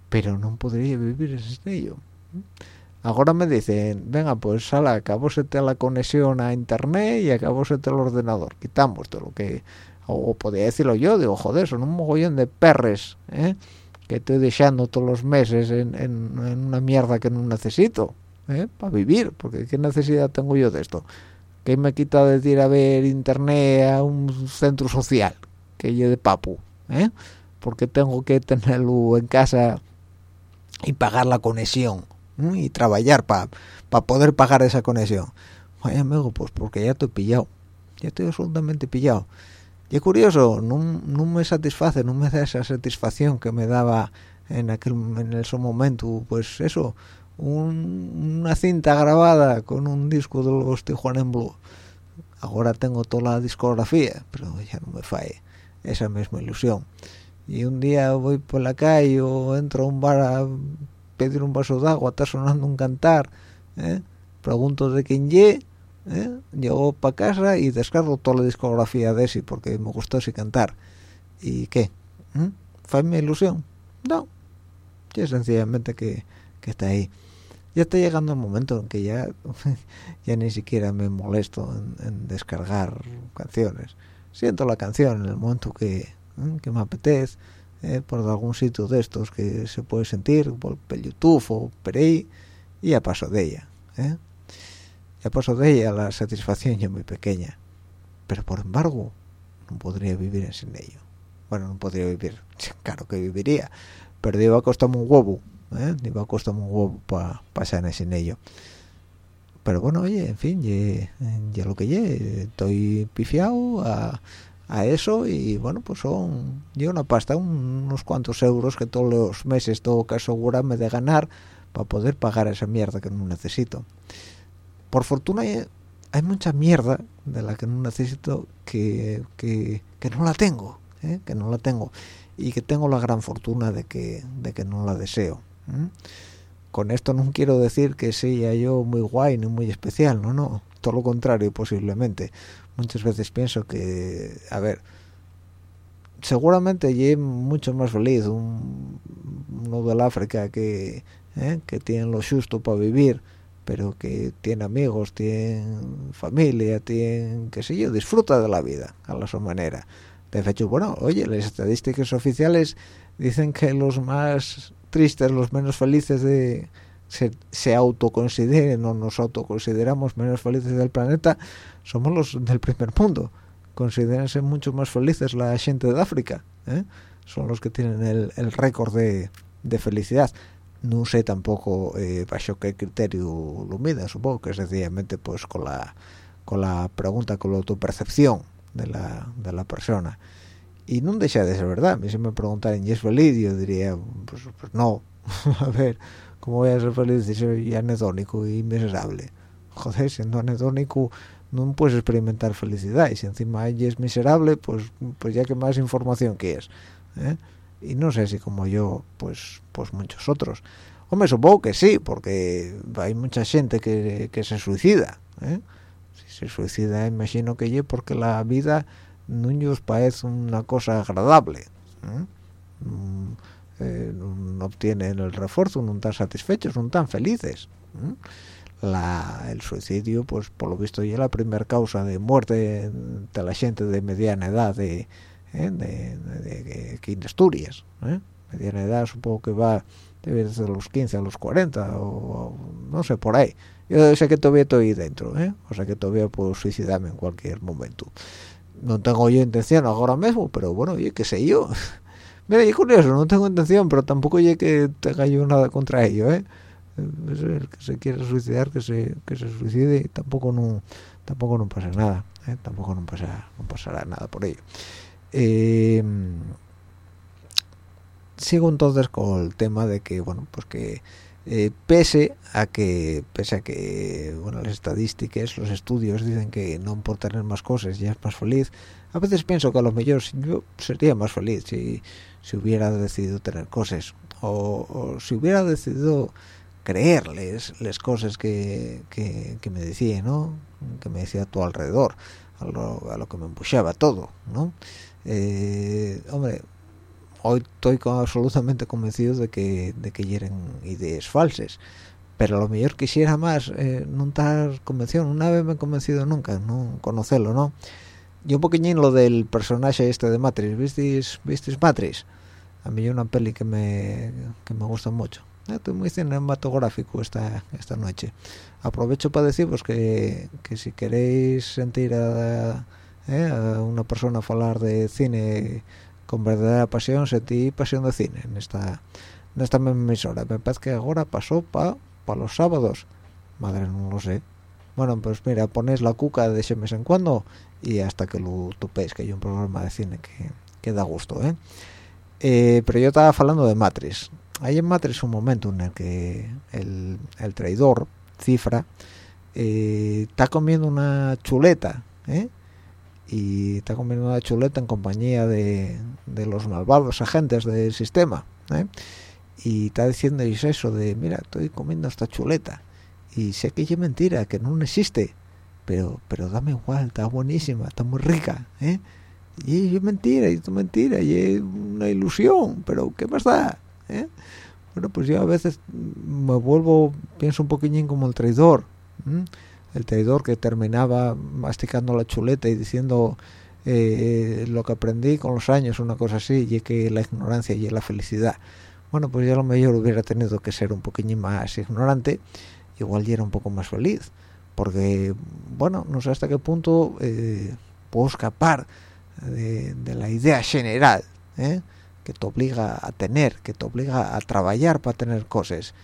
B: Pero no podría vivir en ello ahora me dicen venga pues sala acabóse la conexión a internet y acabóse el ordenador quitamos todo lo que o podría decirlo yo digo joder son un mogollón de perres ¿eh? que estoy dejando todos los meses en, una mierda que no necesito ¿eh? para vivir porque qué necesidad tengo yo de esto que me quita de ir a ver internet a un centro social que yo de papu ¿eh? porque tengo que tenerlo en casa y pagar la conexión y trabajar para poder pagar esa conexión Ay, amigo, pues porque ya estoy pillado. Ya estoy absolutamente pillado. Y es curioso, no, me satisface, no me da esa satisfacción que me daba en aquel en ese momento, pues eso, una cinta grabada con un disco de los Tijuana Blue. Ahora tengo toda la discografía, pero ya no me falle esa misma ilusión. Y un día voy por la calle o entro a un bar a pedir un vaso de agua, está sonando un cantar, ¿eh? pregunto de quién ye ¿eh? llego para casa y descargo toda la discografía de ese porque me gustó ese cantar y qué ¿Mm? ¿fue mi ilusión? no es sencillamente que, que, está ahí ya está llegando el momento en que ya ya ni siquiera me molesto en, descargar canciones siento la canción en el momento que, ¿eh? que me apetece ¿eh? por algún sitio de estos que se puede sentir por, YouTube o por ahí y ya paso de ella ¿eh? ya paso de ella la satisfacción ya muy pequeña pero por embargo no podría vivir sin ello bueno no podría vivir claro que viviría pero iba a costarme un huevo ¿eh? iba a costarme un huevo para pasar sin ello pero bueno oye en fin ya, lo que ye estoy pifiado a, a, eso y bueno pues son yo una pasta unos cuantos euros que todos los meses tengo que asegurarme de ganar para poder pagar esa mierda que no necesito. Por fortuna hay, mucha mierda de la que no necesito que, no la tengo ¿eh? que no la tengo. Y que tengo la gran fortuna de que de que no la deseo con esto no quiero decir que sea yo muy guay ni muy especial no no. Todo lo contrario posiblemente muchas veces pienso que a ver seguramente yo mucho más feliz un, uno del África que ¿eh? que tiene lo justo para vivir pero que tiene amigos, tiene familia, tiene, qué sé yo, disfruta de la vida a la su manera. De hecho, bueno, oye, las estadísticas oficiales dicen que los más tristes, los menos felices de se, se autoconsideren o nos autoconsideramos menos felices del planeta, somos los del primer mundo. Considérense mucho más felices la gente de África. ¿eh? Son los que tienen el, el récord de, de felicidad no sé tampoco eh, bajo qué criterio lo mida supongo que sencillamente pues con la con la pregunta con la autopercepción de la, de la persona y no deja de ser verdad a mí si me preguntaran ¿y es feliz? yo diría pues, pues no a ver ¿cómo voy a ser feliz si soy anedónico y miserable? joder siendo anedónico no puedes experimentar felicidad y si encima ella es miserable pues pues ya que más información quieres ¿eh? y no sé si como yo pues pues muchos otros hombre supongo que sí porque hay mucha gente que, que se suicida ¿eh? si se suicida imagino que yo porque la vida no os parece una cosa agradable ¿eh? Mm, eh, no obtienen el refuerzo no están satisfechos no están felices la, el suicidio pues por lo visto ya es la primera causa de muerte de la gente de mediana edad de ¿eh? de, de, de, de, Asturias ¿eh? mediana edad supongo que va desde los 15 a los 40 o, no sé por ahí yo sé que todavía estoy dentro ¿eh? o sea que todavía puedo suicidarme en cualquier momento no tengo yo intención ahora mismo pero bueno oye qué sé yo mira y curioso no tengo intención pero tampoco oye que tenga yo nada contra ello ¿eh? El que se quiere suicidar que se que se suicide y tampoco no tampoco no pasa nada ¿eh? tampoco no pasa no pasará nada por ello eh, sigo entonces con el tema de que bueno pues que eh, pese a que pese a que bueno las estadísticas los estudios dicen que no por tener más cosas ya es más feliz a veces pienso que a lo mejor yo sería más feliz si, si hubiera decidido tener cosas o, si hubiera decidido creerles las cosas que, que, me decía no que me decía a tu alrededor a lo, a lo que me empuxaba todo no eh, hombre hoy estoy absolutamente convencido de que de que hieren ideas falsas pero lo mejor quisiera más eh, no estar convencido una vez me he convencido nunca no conocerlo no yo un poquillín lo del personaje este de Matrix ¿visteis, ¿visteis Matrix? a mí hay una peli que me, que me gusta mucho estoy muy cinematográfico esta esta noche. Aprovecho para deciros que, que si queréis sentir a, eh, a una persona hablar de cine con verdadera pasión sentí pasión de cine en esta en esta misma emisora. Me parece que ahora pasó para pa los sábados. Madre no lo sé. Bueno pues mira ponéis la cuca de ese mes en cuando y hasta que lo topéis que hay un programa de cine que, que da gusto ¿eh? Eh, pero yo estaba hablando de Matrix hay en Matrix un momento en el que el, el traidor cifra eh, está comiendo una chuleta ¿eh? y está comiendo una chuleta en compañía de, de los malvados agentes del sistema ¿eh? y está diciendo eso de mira estoy comiendo esta chuleta y sé que es mentira que no existe pero pero dame igual está buenísima está muy rica ¿eh? y es mentira y es mentira y es una ilusión pero qué más da ¿eh? bueno pues yo a veces me vuelvo pienso un poquillín como el traidor ¿eh? el traidor que terminaba masticando la chuleta y diciendo eh, lo que aprendí con los años una cosa así y que la ignorancia y la felicidad bueno pues yo a lo mejor hubiera tenido que ser un poquillín más ignorante igual ya era un poco más feliz porque bueno no sé hasta qué punto eh, puedo escapar de, de, la idea general ¿eh? Que te obliga a tener que te obliga a trabajar para tener cosas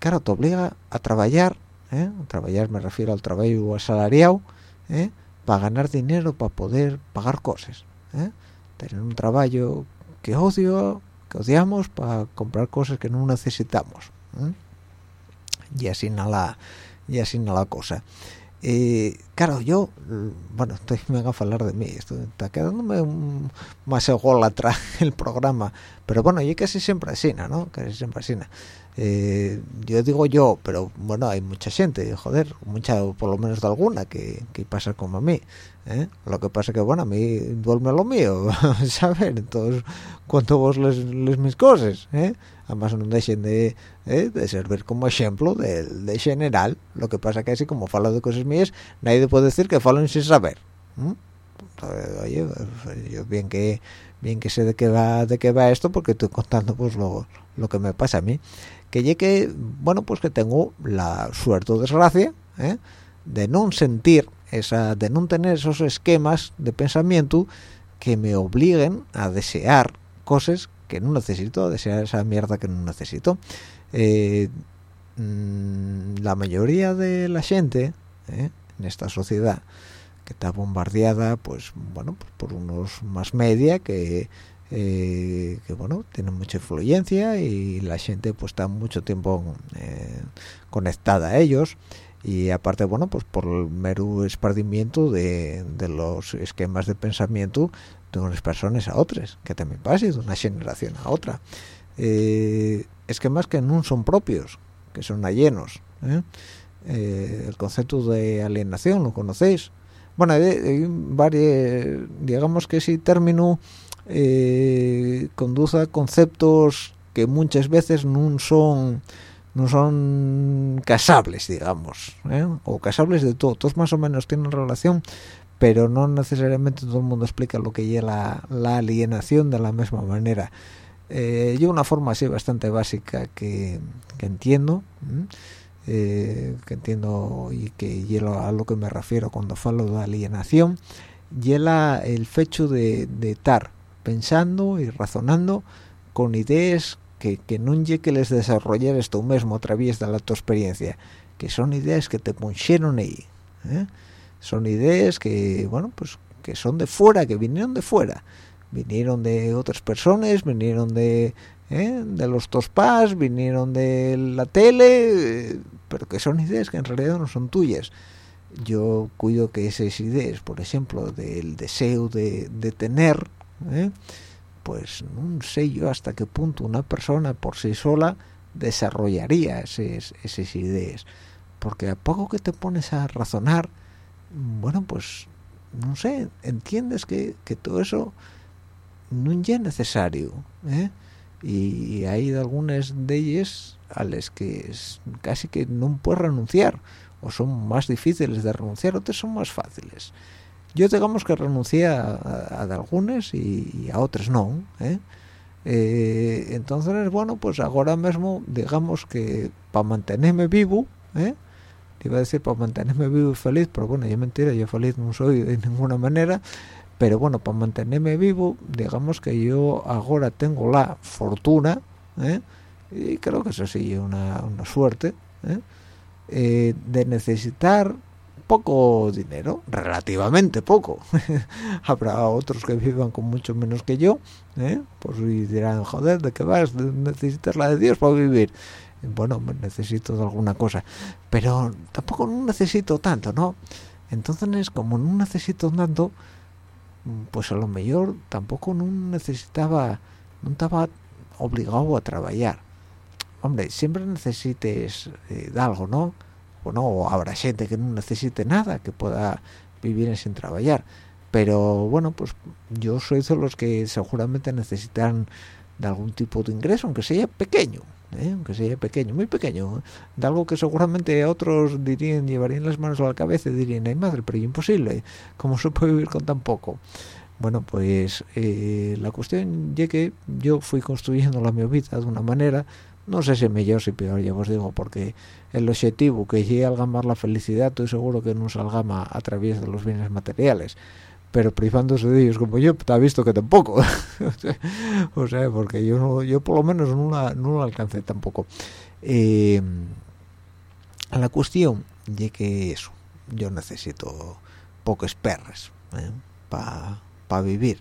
B: claro te obliga a trabajar ¿eh? trabajar me refiero al trabajo asalariado ¿eh? para ganar dinero para poder pagar cosas ¿eh? tener un trabajo que odio que odiamos para comprar cosas que no necesitamos y así no y así la cosa eh, claro yo bueno estoy me haga hablar de mí esto está quedándome un, más atrás el programa. Pero bueno y casi siempre así no casi siempre así eh, yo digo yo pero bueno hay mucha gente joder mucha por lo menos de alguna que, que pasa como a mí ¿eh? lo que pasa que bueno a mí duerme lo mío saber entonces cuánto vos les, les mis cosas ¿eh? además no dejen de, ¿eh? de servir como ejemplo de, general lo que pasa que así como falo de cosas mías nadie puede decir que falo sin saber oye yo bien que bien que sé de qué va de qué va esto porque estoy contando pues lo, lo que me pasa a mí que que bueno pues que tengo la suerte o desgracia ¿eh? de no sentir esa de no tener esos esquemas de pensamiento que me obliguen a desear cosas que no necesito a desear esa mierda que no necesito eh, mmm, la mayoría de la gente ¿eh? en esta sociedad que está bombardeada pues bueno pues por unos más media que eh, que bueno tienen mucha influencia y la gente pues está mucho tiempo eh, conectada a ellos. Y aparte bueno pues por el mero esparcimiento de, los esquemas de pensamiento de unas personas a otras que también pasa de una generación a otra. Eh, esquemas que no son propios que son allenos. Eh, el concepto de alienación lo conocéis bueno hay, varios digamos que ese término eh, conduce a conceptos que muchas veces no son no son casables digamos ¿eh? o casables de todo todos más o menos tienen relación pero no necesariamente todo el mundo explica lo que lleva la, alienación de la misma manera eh, yo una forma así bastante básica que, que entiendo que entiendo y que lleva a lo que me refiero cuando falo de alienación lleva el fecho de, estar pensando y razonando con ideas que, que no que les desarrollar tú mismo a través de la tu experiencia, que son ideas que te pusieron ahí. ¿eh? Son ideas que, bueno, pues que son de fuera, que vinieron de fuera. Vinieron de otras personas, vinieron de, ¿eh? de los tospas, vinieron de la tele, pero que son ideas que en realidad no son tuyas. Yo cuido que esas ideas, por ejemplo, del deseo de, de tener, ¿eh? pues no sé yo hasta qué punto una persona por sí sola desarrollaría esas, esas ideas porque a poco que te pones a razonar bueno pues no sé entiendes que, que todo eso no es necesario ¿eh? Y hay algunas de ellas a las que es casi que no puedes renunciar o son más difíciles de renunciar otras son más fáciles yo digamos que renuncié a, a, a algunas y, y, a otras no ¿eh? Eh, entonces bueno pues ahora mismo digamos que para mantenerme vivo ¿eh? iba a decir para mantenerme vivo y feliz pero bueno ya mentira yo feliz no soy de ninguna manera pero bueno para mantenerme vivo digamos que yo ahora tengo la fortuna ¿eh? y creo que eso sí una, una suerte ¿eh? Eh, de necesitar poco dinero, relativamente poco. Habrá otros que vivan con mucho menos que yo, ¿eh? pues y dirán, joder, ¿de qué vas? Necesitas la de Dios para vivir. Bueno, necesito de alguna cosa, pero tampoco necesito tanto, ¿no? Entonces, como no necesito tanto, pues a lo mejor tampoco no necesitaba, no estaba obligado a trabajar. Hombre, siempre necesites eh, de algo, ¿no? Bueno, habrá gente que no necesite nada, que pueda vivir sin trabajar. Pero bueno, pues yo soy de los que seguramente necesitan de algún tipo de ingreso, aunque sea pequeño, ¿eh? aunque sea pequeño, muy pequeño, ¿eh? de algo que seguramente otros dirían, llevarían las manos a la cabeza y dirían, ay madre, pero imposible, ¿cómo se puede vivir con tan poco? Bueno, pues eh, la cuestión es que yo fui construyendo la mi vida de una manera, no sé si mejor si peor, ya os digo, porque el objetivo que llegue a algamar la felicidad, estoy seguro que no se algama a través de los bienes materiales, pero privándose de ellos como yo, te ha visto que tampoco. o sea, porque yo yo por lo menos no la, no alcancé tampoco. Eh, la cuestión es que eso, yo necesito pocos perres ¿eh? para vivir.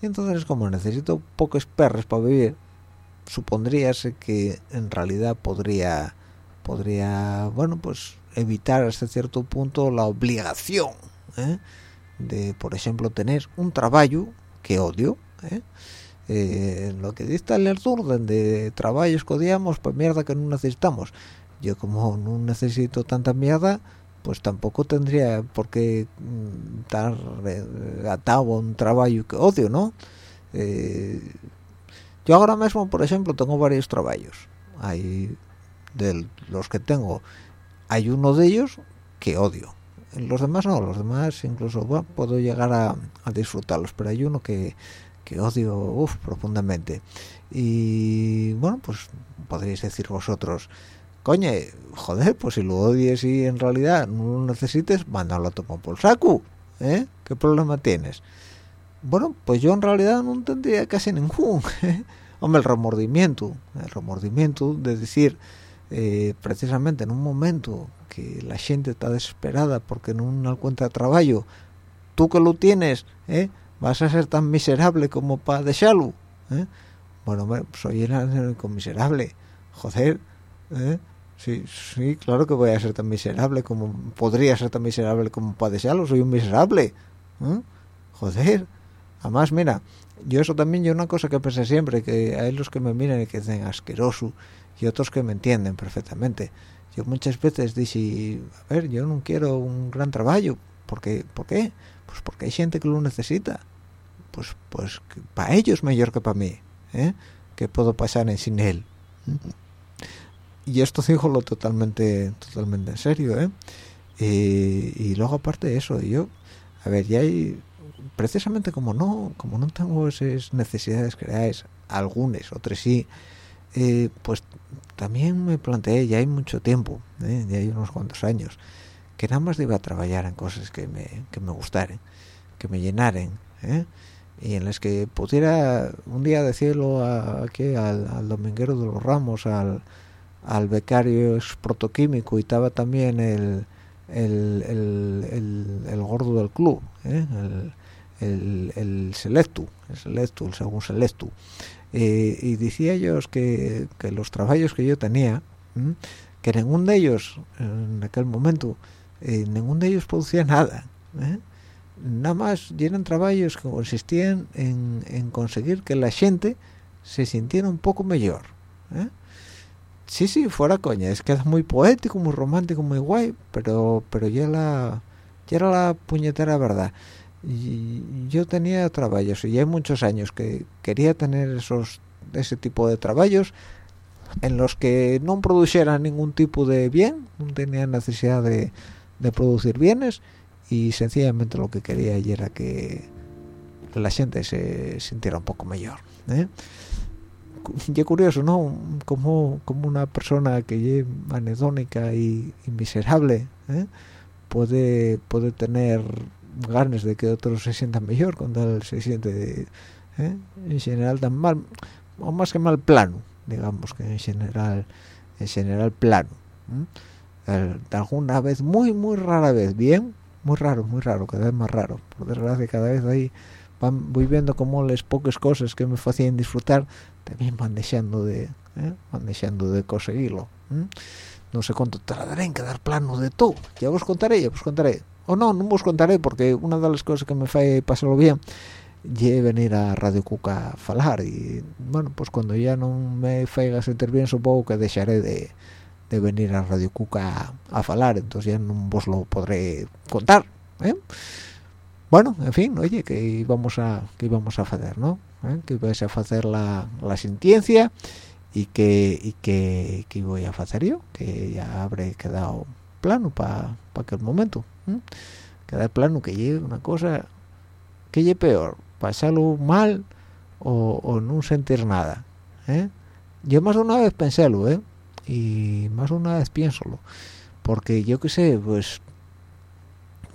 B: Y entonces como necesito pocos perres para vivir, supondríase que en realidad podría podría bueno pues evitar hasta cierto punto la obligación ¿eh? De por ejemplo tener un trabajo que odio ¿eh? Eh, lo que dice el orden de trabajos que odiamos pues mierda que no necesitamos. Yo como no necesito tanta mierda pues tampoco tendría por qué mm, estar atado un trabajo que odio no yo ahora mismo por ejemplo tengo varios trabajos. Hay de los que tengo hay uno de ellos que odio los demás no los demás incluso puedo llegar a, disfrutarlos pero hay uno que, que odio uf, profundamente y bueno pues podréis decir vosotros coño joder pues si lo odies y en realidad no lo necesites mándalo a tomar por saco ¿eh? qué problema tienes bueno pues yo en realidad no tendría casi ningún ¿eh? hombre el remordimiento el remordimiento de decir eh, precisamente en un momento que la gente está desesperada porque no encuentra trabajo tú que lo tienes ¿eh? vas a ser tan miserable como para dejarlo ¿eh? bueno soy único miserable joder ¿eh? sí sí claro que voy a ser tan miserable como podría ser tan miserable como para desearlo soy un miserable ¿eh? joder además mira yo eso también yo una cosa que pensé siempre que hay los que me miran y que dicen asqueroso y otros que me entienden perfectamente. Yo muchas veces dije, a ver, yo no quiero un gran trabajo. porque ¿Por qué? Pues porque hay gente que lo necesita. Pues pues para ellos mejor que para mí. ¿eh? Que puedo pasar sin él. Y esto lo totalmente, totalmente en serio. ¿eh? Y, luego aparte de eso, yo, a ver, ya hay, precisamente como no, como no tengo esas necesidades creadas, algunas, otras sí, eh, pues también me planteé, ya hay mucho tiempo, ¿eh? ya hay unos cuantos años, que nada más iba a trabajar en cosas que me, que me gustaran, que me llenaran, ¿eh? y en las que pudiera un día decirlo aquí al, dominguero de los ramos, al, al becario protoquímico, y estaba también el, el, el, gordo del club, el, el, el selectu, el selectu, el segundo selectu, eh, y decía ellos que, los trabajos que yo tenía que ningún de ellos en aquel momento eh, ningún de ellos producía nada ¿eh? nada más eran trabajos que consistían en, conseguir que la gente se sintiera un poco mejor sí sí fuera coña es que es muy poético muy romántico muy guay pero pero ya la ya era la puñetera verdad y yo tenía trabajos y hay muchos años que quería tener esos ese tipo de trabajos en los que no produjeran ningún tipo de bien no tenía necesidad de, de producir bienes y sencillamente lo que quería era que la gente se sintiera un poco mejor ¿eh? y es curioso no como, como una persona que es anedónica y, miserable ¿eh? puede puede tener ganas de que otro se sienta mejor cuando él se siente ¿eh? en general tan mal o más que mal plano digamos que en general en general plano alguna vez muy muy rara vez bien muy raro muy raro cada vez más raro. Por desgracia cada vez ahí van, voy viendo como las pocas cosas que me hacían disfrutar también van dejando de ¿eh? van dejando de conseguirlo no sé cuánto tardaré en quedar plano de todo. Ya os contaré ya os contaré o no, non vos contaré porque una das cosas que me fai pasarlo bien lle venir a Radio Cuca a falar e, bueno, pues cuando ya non me faiga sentir bien supongo que deixaré de, de venir a Radio Cuca a, a falar, entonces ya non vos lo podré contar, ¿eh? Bueno, en fin, oye, que íbamos a que íbamos a hacer, ¿no? ¿Eh? Que ibais a hacer la, la sentencia y que y que, que voy a hacer yo, que ya habré quedado plano para pa aquel momento. Quedar plano que lleve una cosa que lleve peor pasarlo mal o, no sentir nada ¿eh? yo más de una vez pensélo ¿eh? y más de una vez piénsolo porque yo qué sé pues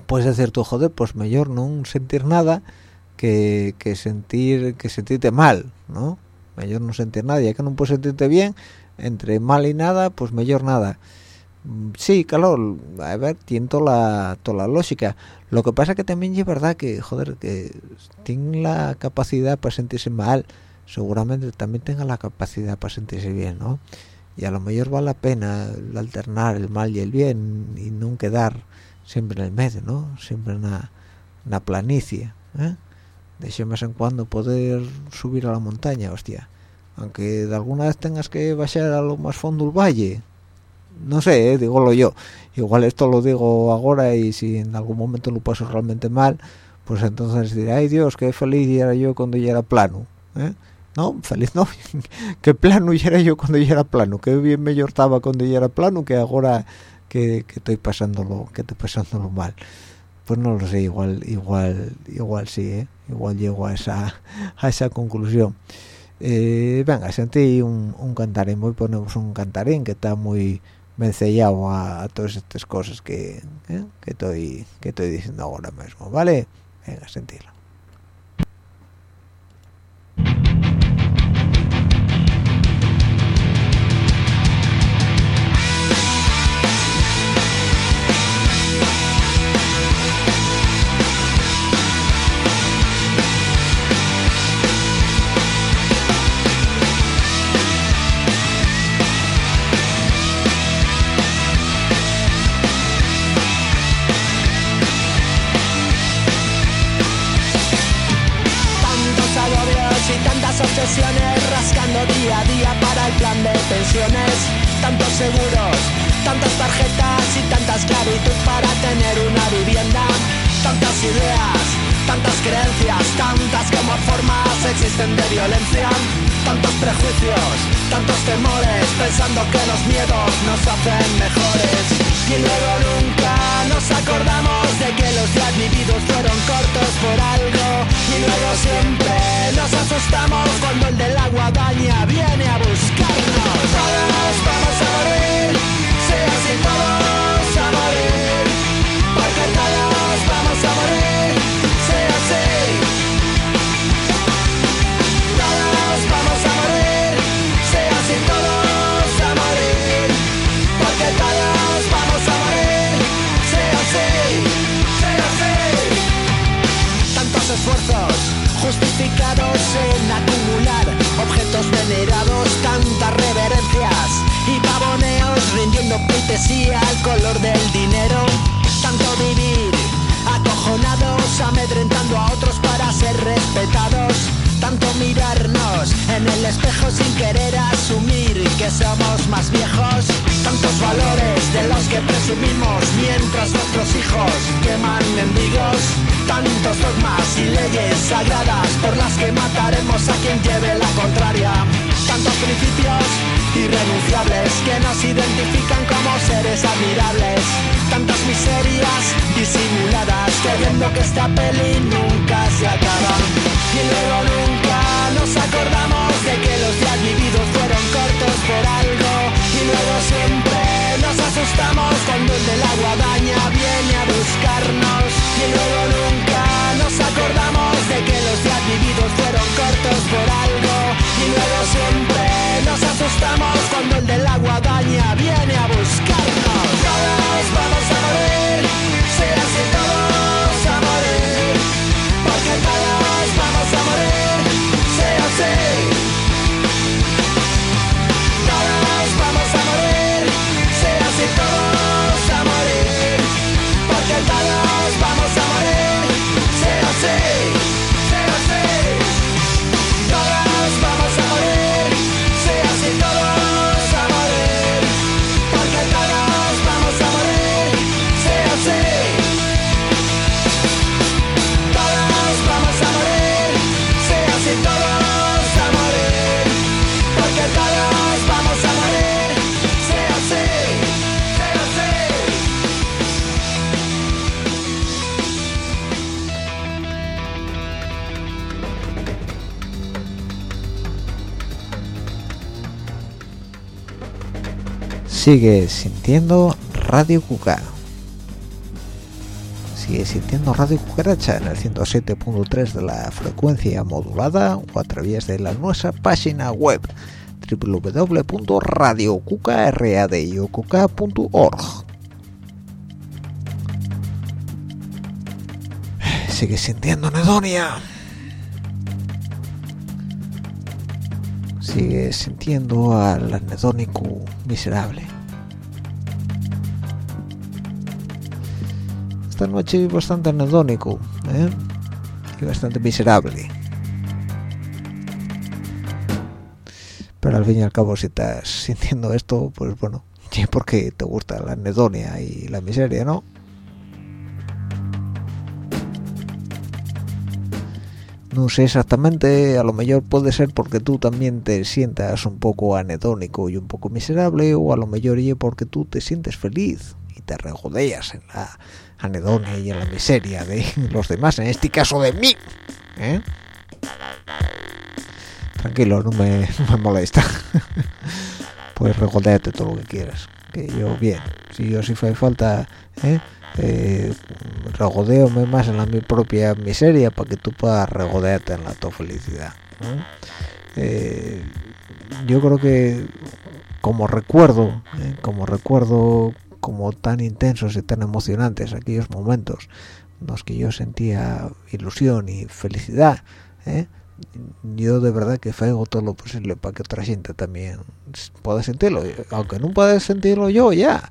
B: puedes decir tú joder pues mejor no sentir nada que, que sentir que sentirte mal no mejor no sentir nada ya que no puedes sentirte bien entre mal y nada pues mejor nada sí claro a ver tiene la toda la lógica lo que pasa que también es verdad que, joder, que tiene la capacidad para sentirse mal, seguramente también tenga la capacidad para sentirse bien, ¿no? Y a lo mejor vale la pena alternar el mal y el bien y no quedar siempre en el medio, ¿no? Siempre en la, planicie, ¿eh? De vez en cuando poder subir a la montaña, hostia. Aunque de alguna vez tengas que bajar a lo más fondo del valle, no sé, eh, digo yo igual esto lo digo ahora y si en algún momento lo paso realmente mal pues entonces diré ay Dios qué feliz era yo cuando ya era plano ¿eh? no feliz no qué plano ya era yo cuando ya era plano qué bien me estaba cuando ya era plano que ahora que, estoy pasándolo que estoy pasándolo mal pues no lo sé igual igual igual sí ¿eh? igual llego a esa a esa conclusión eh, venga sentí un, un cantarín hoy ponemos un cantarín que está muy me a, a, todas estas cosas que, ¿eh? que estoy que estoy diciendo ahora mismo vale venga sentirlo
C: violencia. Tantos prejuicios, tantos temores, pensando que los miedos nos hacen mejores. Y luego nunca nos acordamos de que los días vividos fueron cortos por algo. Y luego siempre nos asustamos cuando el del agua daña viene a buscarnos. Todos vamos a morir, sea así todos a morir. Porque todos vamos a morir, esfuerzos justificados en acumular objetos venerados, tantas reverencias y pavoneos rindiendo pleitesía al color del dinero, tanto vivir acojonados, amedrentando a otros para ser respetados, tanto mirarnos en el espejo sin querer asumir que somos más viejos, tantos valores de los que presumimos mientras nuestros hijos queman mendigos, tantos dogmas y leyes sagradas por las que mataremos a quien lleve la contraria, tantos principios irrenunciables que nos identifican como seres admirables, tantas miserias disimuladas creyendo que esta peli nunca se acaba. Y luego nunca nos acordamos de que los días vividos fueron cortos por algo. Y luego siempre asustamos cuando el del agua daña viene a buscarnos. Y luego nunca nos acordamos de que los días vividos fueron cortos por algo. Y luego siempre nos asustamos cuando el del agua daña viene a buscarnos. Todos vamos a morir será si todos a morir porque cada
B: Sigue sintiendo Radio Cuca. Sigue sintiendo Radio Cucaracha en el 107.3 de la frecuencia modulada o a través de la nuestra página web www.radiocuca.org. Sigue sintiendo Nedonia. Sigue sintiendo al anedónico miserable. Esta noche bastante anedónico ¿eh? y bastante miserable. Pero al fin y al cabo, si estás sintiendo esto, pues bueno, es porque te gusta la anedonia y la miseria, ¿no? no sé exactamente, a lo mejor puede ser porque tú también te sientas un poco anedónico y un poco miserable, o a lo mejor y porque tú te sientes feliz y te regodeas en la anedonia y en la miseria de los demás, en este caso de mí. ¿eh? Tranquilo, no me, molesta. Puedes regodearte todo lo que quieras. Que yo, bien, si yo si fue falta, ¿eh? eh, regodeome más en la mi propia miseria para que tú puedas regodearte en la tu felicidad. Eh, yo creo que como recuerdo ¿eh? como recuerdo como tan intensos y tan emocionantes aquellos momentos en los que yo sentía ilusión y felicidad ¿eh? yo de verdad que hago todo lo posible para que otra gente también pueda sentirlo aunque no pueda sentirlo yo ya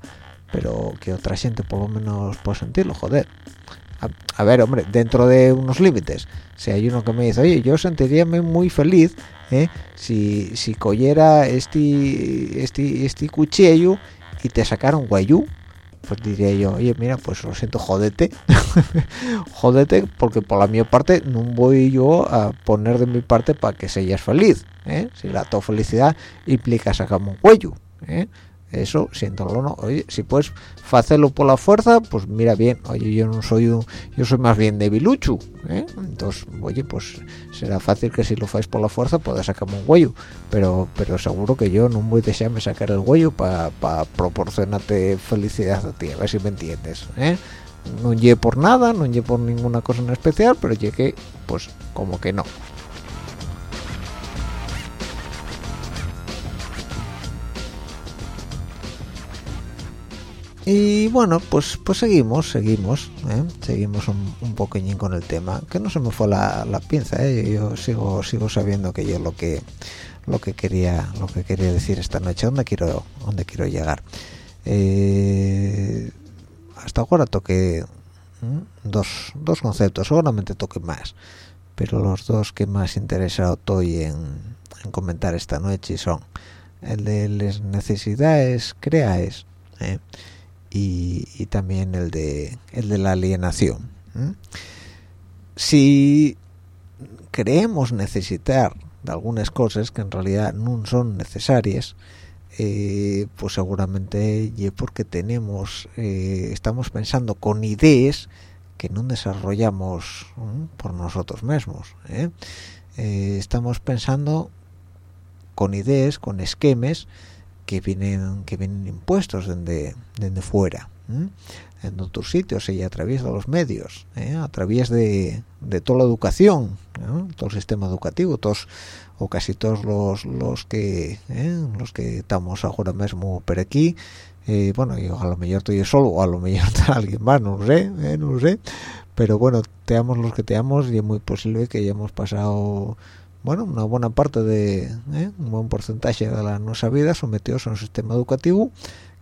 B: pero que otra gente por lo menos pueda sentirlo, joder. A, a, ver, hombre, dentro de unos límites. Si hay uno que me dice, oye, yo sentiría muy feliz ¿eh? si, si cogiera este, este, este cuchillo y te sacara un guayú, pues diría yo, oye, mira, pues lo siento, jodete, jodete, porque por la mi parte no voy yo a poner de mi parte para que seas feliz, ¿eh? si la tu felicidad implica sacarme un cuello, ¿eh? Eso siéntolo no oye si puedes hacerlo por la fuerza pues mira bien oye yo no soy un yo soy más bien debilucho ¿eh? entonces oye pues será fácil que si lo haces por la fuerza puedas sacarme un huello pero pero seguro que yo no voy a desearme sacar el huello para pa proporcionarte felicidad a ti a ver si me entiendes ¿eh? no llegué por nada no llegué por ninguna cosa en especial pero llegué pues como que no y bueno pues pues seguimos seguimos ¿eh? seguimos un, un con el tema que no se me fue la, la pinza ¿eh? yo sigo sigo sabiendo que yo lo que lo que quería lo que quería decir esta noche dónde quiero dónde quiero llegar eh, hasta ahora toqué ¿eh? dos, dos conceptos seguramente toque más pero los dos que más interesado estoy en, en comentar esta noche son el de las necesidades creaes ¿eh? Y, también el de el de la alienación ¿eh? si creemos necesitar de algunas cosas que en realidad no son necesarias eh, pues seguramente y porque tenemos eh, estamos pensando con ideas que no desarrollamos ¿eh? por nosotros mismos estamos pensando con ideas con esquemas que vienen que vienen impuestos desde desde fuera en otros sitios y a través de los medios ¿eh? a través de, de, toda la educación todo el sistema educativo todos o casi todos los, los que ¿eh? los que estamos ahora mismo por aquí eh, bueno yo a lo mejor estoy solo o a lo mejor está alguien más no lo sé no lo sé pero bueno teamos los que teamos y es muy posible que hayamos pasado bueno, una buena parte de un buen porcentaje de la nuestra vida sometidos a un sistema educativo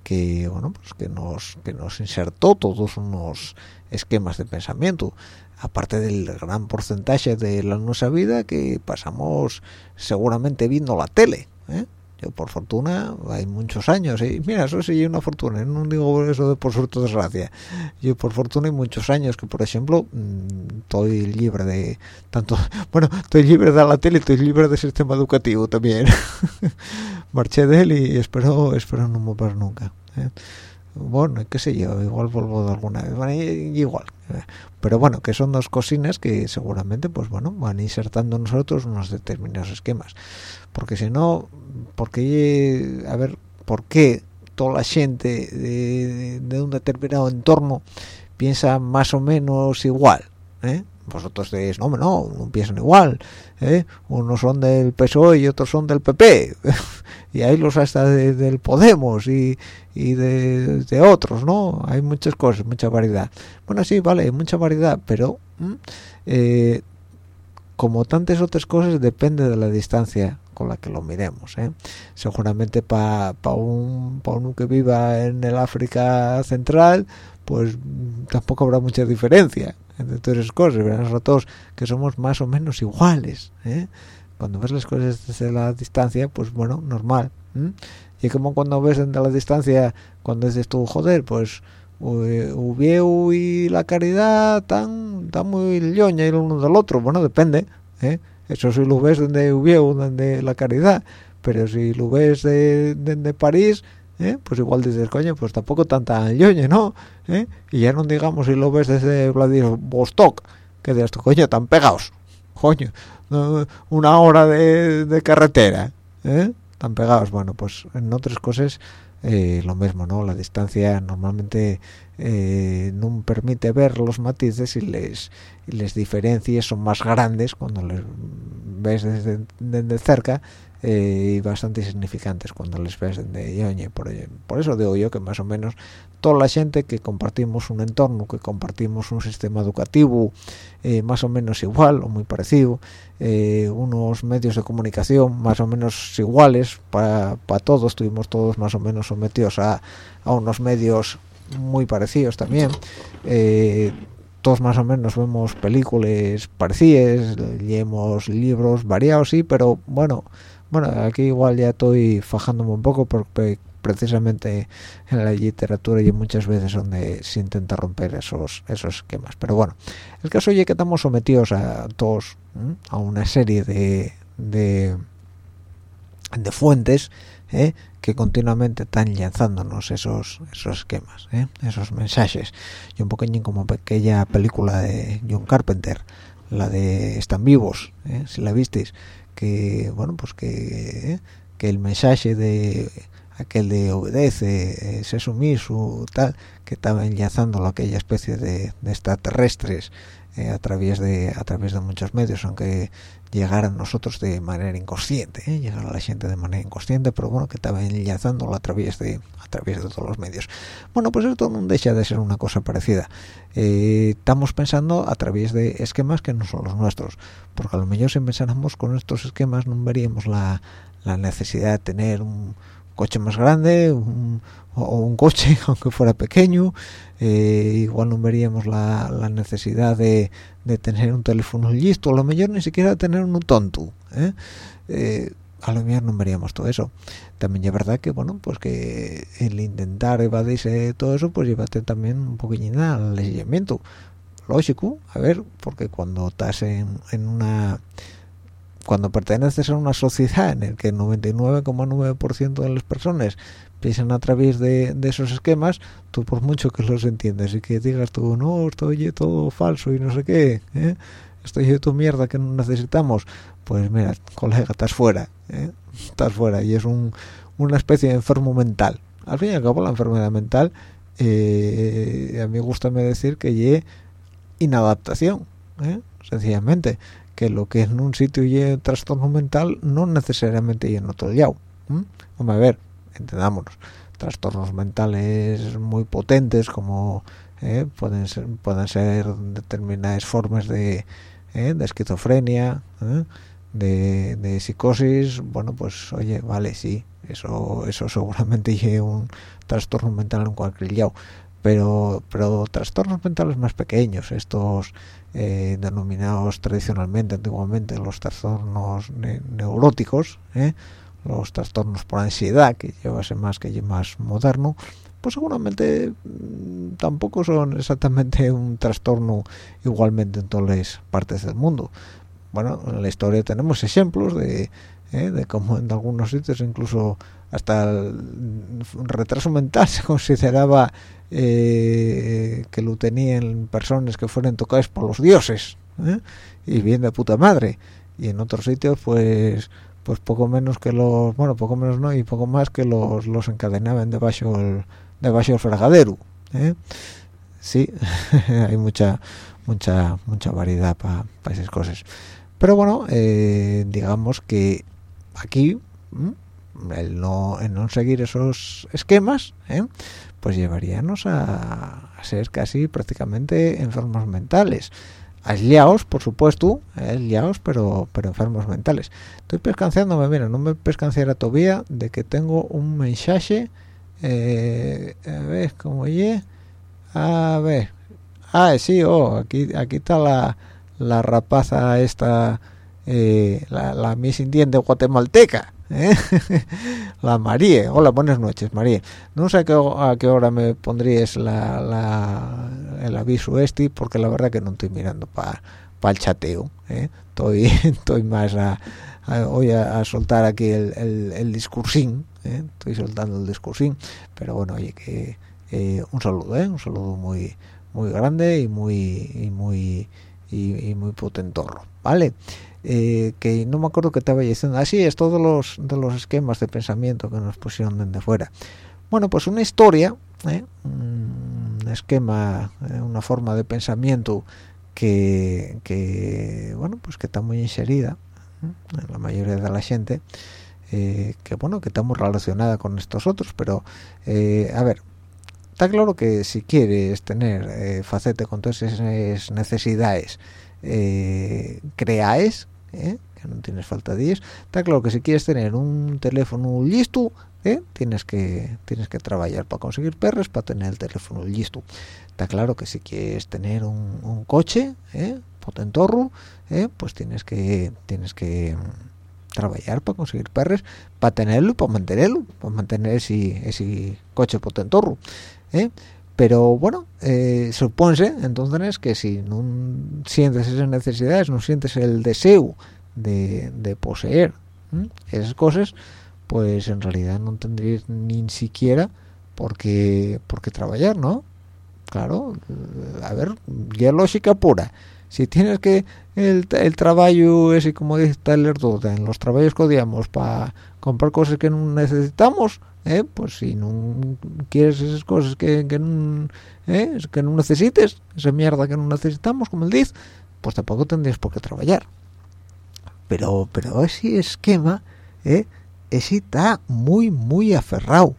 B: que bueno pues que nos que nos insertó todos unos esquemas de pensamiento aparte del gran porcentaje de la nuestra vida que pasamos seguramente viendo la tele ¿eh? Yo por fortuna hay muchos años y mira eso sí una fortuna no digo eso de por suerte o desgracia yo por fortuna hay muchos años que por ejemplo mm, estoy libre de tanto bueno estoy libre de la tele estoy libre del sistema educativo también marché de él y espero espero no mover nunca ¿eh? Bueno qué sé yo igual vuelvo de alguna vez. Igual. Pero bueno que son dos cocinas que seguramente pues bueno van insertando nosotros unos determinados esquemas. Porque si no porque a ver por qué toda la gente de, de un determinado entorno piensa más o menos igual ¿eh? Vosotros decís no no no piensan igual ¿eh? unos son del PSOE y otros son del PP y hay los hasta del Podemos y, y de, de, otros no hay muchas cosas mucha variedad. Bueno sí vale mucha variedad pero eh, como tantas otras cosas depende de la distancia con la que lo miremos ¿eh? seguramente para pa un uno que viva en el África central pues tampoco habrá mucha diferencia entre todas esas cosas verán todos que somos más o menos iguales ¿eh? cuando ves las cosas desde la distancia pues bueno normal ¿eh? y como cuando ves desde la distancia cuando dices tú joder pues Ubieu y la caridad tan tan muy lloña el uno del otro bueno depende ¿eh? eso si lo ves desde Ubieu donde la caridad pero si lo ves de, de, de París ¿Eh? pues igual dices coño pues tampoco tanta lloña no ¿Eh? y ya no digamos si lo ves desde Vladivostok que de esto coño tan pegados coño una hora de, de carretera ¿eh? tan pegados bueno pues en otras cosas eh, lo mismo no la distancia normalmente eh, no permite ver los matices y les y les diferencias son más grandes cuando les ves desde cerca eh, y bastante significantes cuando les ves de yoñe por, por eso digo yo que más o menos toda la gente que compartimos un entorno que compartimos un sistema educativo eh, más o menos igual o muy parecido eh, unos medios de comunicación más o menos iguales para todos estuvimos todos más o menos sometidos a, a unos medios muy parecidos también. Eh, todos más o menos vemos películas parecidas leemos libros variados sí pero bueno bueno aquí igual ya estoy fajándome un poco porque precisamente en la literatura y muchas veces donde se intenta romper esos esos esquemas pero bueno el caso es que estamos sometidos a todos a una serie de de, de fuentes ¿eh? que continuamente están lanzándonos esos esos esquemas ¿eh? esos mensajes y un poquillo como aquella película de John Carpenter la de están vivos ¿eh? si la visteis que bueno pues que que el mensaje de aquel de obedece se sumiso tal que estaba enlazando aquella especie de extraterrestres eh, a través de a través de muchos medios aunque llegaran nosotros de manera inconsciente ¿eh? llegar a la gente de manera inconsciente pero bueno que estaba enlazándolo a través de a través de todos los medios bueno pues esto no deja de ser una cosa parecida eh, estamos pensando a través de esquemas que no son los nuestros porque a lo mejor si pensáramos con estos esquemas no veríamos la, la necesidad de tener un coche más grande un, o un coche aunque fuera pequeño eh, igual no veríamos la, la necesidad de, de, tener un teléfono listo a lo mejor ni siquiera tener un tonto ¿eh? Eh, a lo mejor no veríamos todo eso también es verdad que bueno pues que el intentar evadirse todo eso pues llévate también un poquillín al legislamiento lógico a ver porque cuando estás en, en una cuando perteneces a una sociedad en el que el 99,9% de las personas piensan a través de, esos esquemas, tú por mucho que los entiendes y que digas tú, no, estoy todo falso y no sé qué, ¿eh? estoy tu mierda que no necesitamos, pues mira, colega, estás fuera, ¿eh? estás fuera y es un, una especie de enfermo mental al fin y al cabo la enfermedad mental eh, a mí gusta decir que ye inadaptación ¿eh? sencillamente que lo que en un sitio y trastorno mental no necesariamente y en otro lado vamos a ver entendámonos trastornos mentales muy potentes como ¿eh? pueden ser pueden ser determinadas formas de, ¿eh? de esquizofrenia ¿eh? de, de, psicosis bueno pues oye vale sí eso eso seguramente es un trastorno mental en cualquier lado pero pero trastornos mentales más pequeños estos denominados tradicionalmente antiguamente los trastornos neuróticos los trastornos por ansiedad que llevase más que más moderno pues seguramente mm, tampoco son exactamente un trastorno igualmente en todas las partes del mundo. Bueno, en la historia tenemos ejemplos de, ¿eh? de cómo en algunos sitios incluso hasta el retraso mental se consideraba eh, que lo tenían personas que fueran tocadas por los dioses ¿eh? y bien de puta madre y en otros sitios pues pues poco menos que los bueno poco menos no y poco más que los los encadenaban debajo el debajo del fregadero ¿eh? sí hay mucha mucha mucha variedad para esas cosas pero bueno digamos que aquí el no no seguir esos esquemas ¿eh? pues llevaríamos a, ser casi prácticamente enfermos mentales. Aislados por supuesto aislados pero pero enfermos mentales. Estoy pescanciándome mira no me pescanciara todavía de que tengo un mensaje eh, a ver cómo ye a ver. Ah sí oh aquí aquí está la la rapaza esta eh, la, la mis indiente guatemalteca ¿eh? la María hola buenas noches María no sé a qué, a qué hora me pondrías la, la, el aviso este porque la verdad que no estoy mirando para pa el chateo ¿eh? estoy estoy más a, a a, soltar aquí el, el, discursín ¿eh? estoy soltando el discursín pero bueno oye que un saludo ¿eh? un saludo muy muy grande y muy y muy y muy potentorro vale eh, que no me acuerdo que estaba diciendo así es todos los de los esquemas de pensamiento que nos pusieron desde fuera. Bueno pues una historia un esquema una forma de pensamiento que, que bueno pues que está muy inserida en la mayoría de la gente eh, que bueno que está muy relacionada con estos otros pero eh, a ver está claro que si quieres tener eh, facete con todas esas necesidades eh, que no tienes falta de ellos. Está claro que si quieres tener un teléfono listo tienes que tienes que trabajar para conseguir perros para tener el teléfono listo. Está claro que si quieres tener un, un coche potentorro pues tienes que tienes que trabajar para conseguir perres, para tenerlo, para mantenerlo, para mantener ese, ese coche potentorro. Pero bueno, eh, supone entonces que si no sientes esas necesidades, no sientes el deseo de, poseer esas cosas, pues en realidad no tendrías ni siquiera por qué, trabajar, ¿no? Claro, a ver, ya lógica pura si tienes que el, el trabajo ese como dice Tyler en los trabajos que odiamos para comprar cosas que no necesitamos ¿eh? pues si no quieres esas cosas que, que, no, ¿eh? que no necesites esa mierda que no necesitamos como él dice pues tampoco tendrías por qué trabajar pero pero ese esquema ¿eh? ese está muy muy aferrado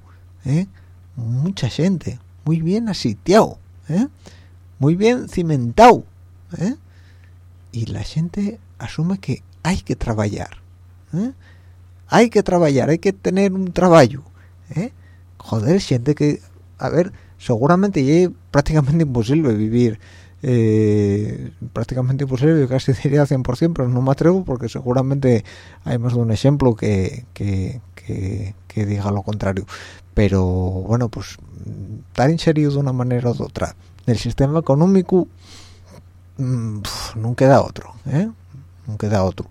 B: ¿eh? mucha gente muy bien asitiado ¿eh? muy bien cimentado ¿eh? y la gente asume que hay que trabajar ¿eh? hay que trabajar hay que tener un trabajo ¿eh? joder gente que a ver seguramente es prácticamente imposible vivir eh, prácticamente imposible yo casi diría 100% pero no me atrevo porque seguramente hay más de un ejemplo que, que, diga lo contrario pero bueno pues estar inserido de una manera u otra el sistema económico mmm, no otro ¿eh? no queda otro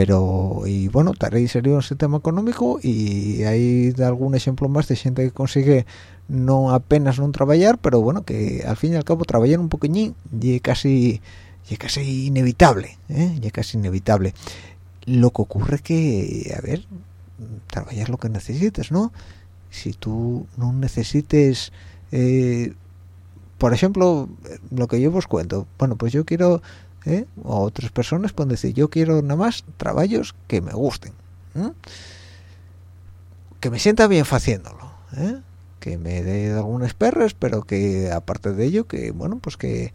B: pero y bueno estaréis serio en ese tema económico y hay algún ejemplo más de gente que consigue no apenas no trabajar pero bueno que al fin y al cabo trabajar un poquillín y casi y casi inevitable ¿eh? casi inevitable. Lo que ocurre que a ver trabajar lo que necesites no si tú no necesites eh, por ejemplo lo que yo os cuento. Bueno pues yo quiero ¿eh? o otras personas pueden decir yo quiero nada más trabajos que me gusten ¿eh? que me sienta bien haciéndolo ¿eh? que me dé algunas perras pero que aparte de ello que bueno pues que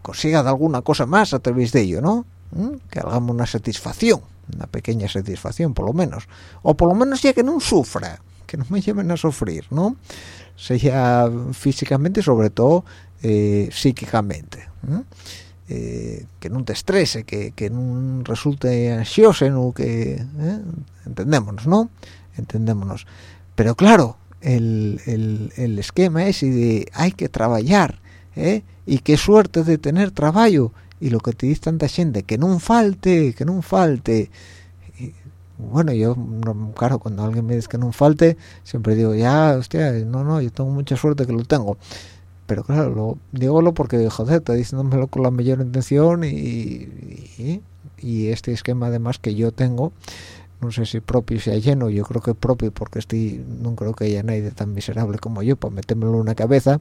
B: consiga alguna cosa más a través de ello no ¿Mm? que hagamos una satisfacción una pequeña satisfacción por lo menos o por lo menos ya que no sufra que no me lleven a sufrir no sea físicamente sobre todo eh, psíquicamente ¿eh? Que no te estrese que, que no resulte ansioso no que ¿eh? entendémonos no entendémonos. Pero claro el, el, el esquema es y de hay que trabajar y qué suerte de tener trabajo. Y lo que te dice tanta gente que no falte que no falte. Bueno yo claro cuando alguien me dice que no falte siempre digo ya hostia no no yo tengo mucha suerte que lo tengo pero claro lo dígolo porque joder está diciéndomelo con la mayor intención y, y, este esquema además que yo tengo no sé si propio sea lleno yo creo que propio porque estoy no creo que haya nadie tan miserable como yo para metérmelo en una cabeza.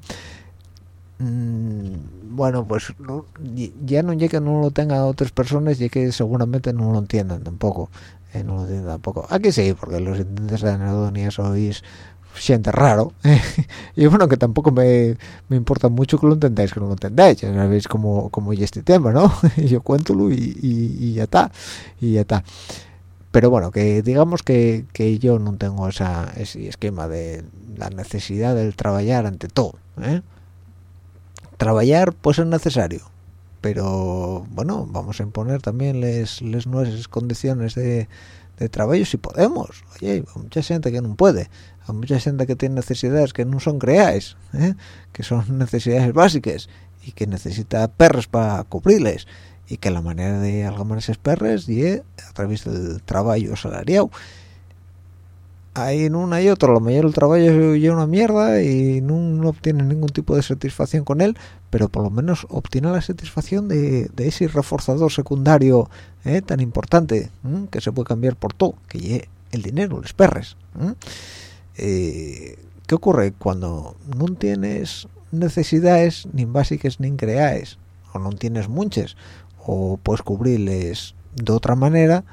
B: Mm, bueno pues no, ya no llega que no lo tengan otras personas y que seguramente no lo entiendan tampoco eh, no lo entiendan tampoco. Aquí sí porque los intentes de anedonia sois gente raro. Y bueno que tampoco me, me, importa mucho que lo entendáis que no lo entendáis. Ya sabéis cómo, cómo es este tema no yo cuéntolo y, y, y ya está y ya está. Pero bueno que digamos que, que yo no tengo ese esquema de la necesidad del trabajar ante todo ¿eh? trabajar pues es necesario pero bueno vamos a imponer también les, les nuestras condiciones de, de trabajo si podemos. Oye mucha gente que no puede hay mucha gente que tiene necesidades que no son creáis ¿eh? que son necesidades básicas y que necesita perros para cubrirles y que la manera de algamar esas perres y a través del trabajo salariado hay en una y otra lo mayor el trabajo es una mierda y no, obtiene ningún tipo de satisfacción con él pero por lo menos obtiene la satisfacción de, ese reforzador secundario ¿eh? tan importante que se puede cambiar por todo que el dinero los perres. ¿Qué ocurre? cuando no tienes necesidades ni básicas ni creáis o no tienes muchas o puedes cubrirles de otra manera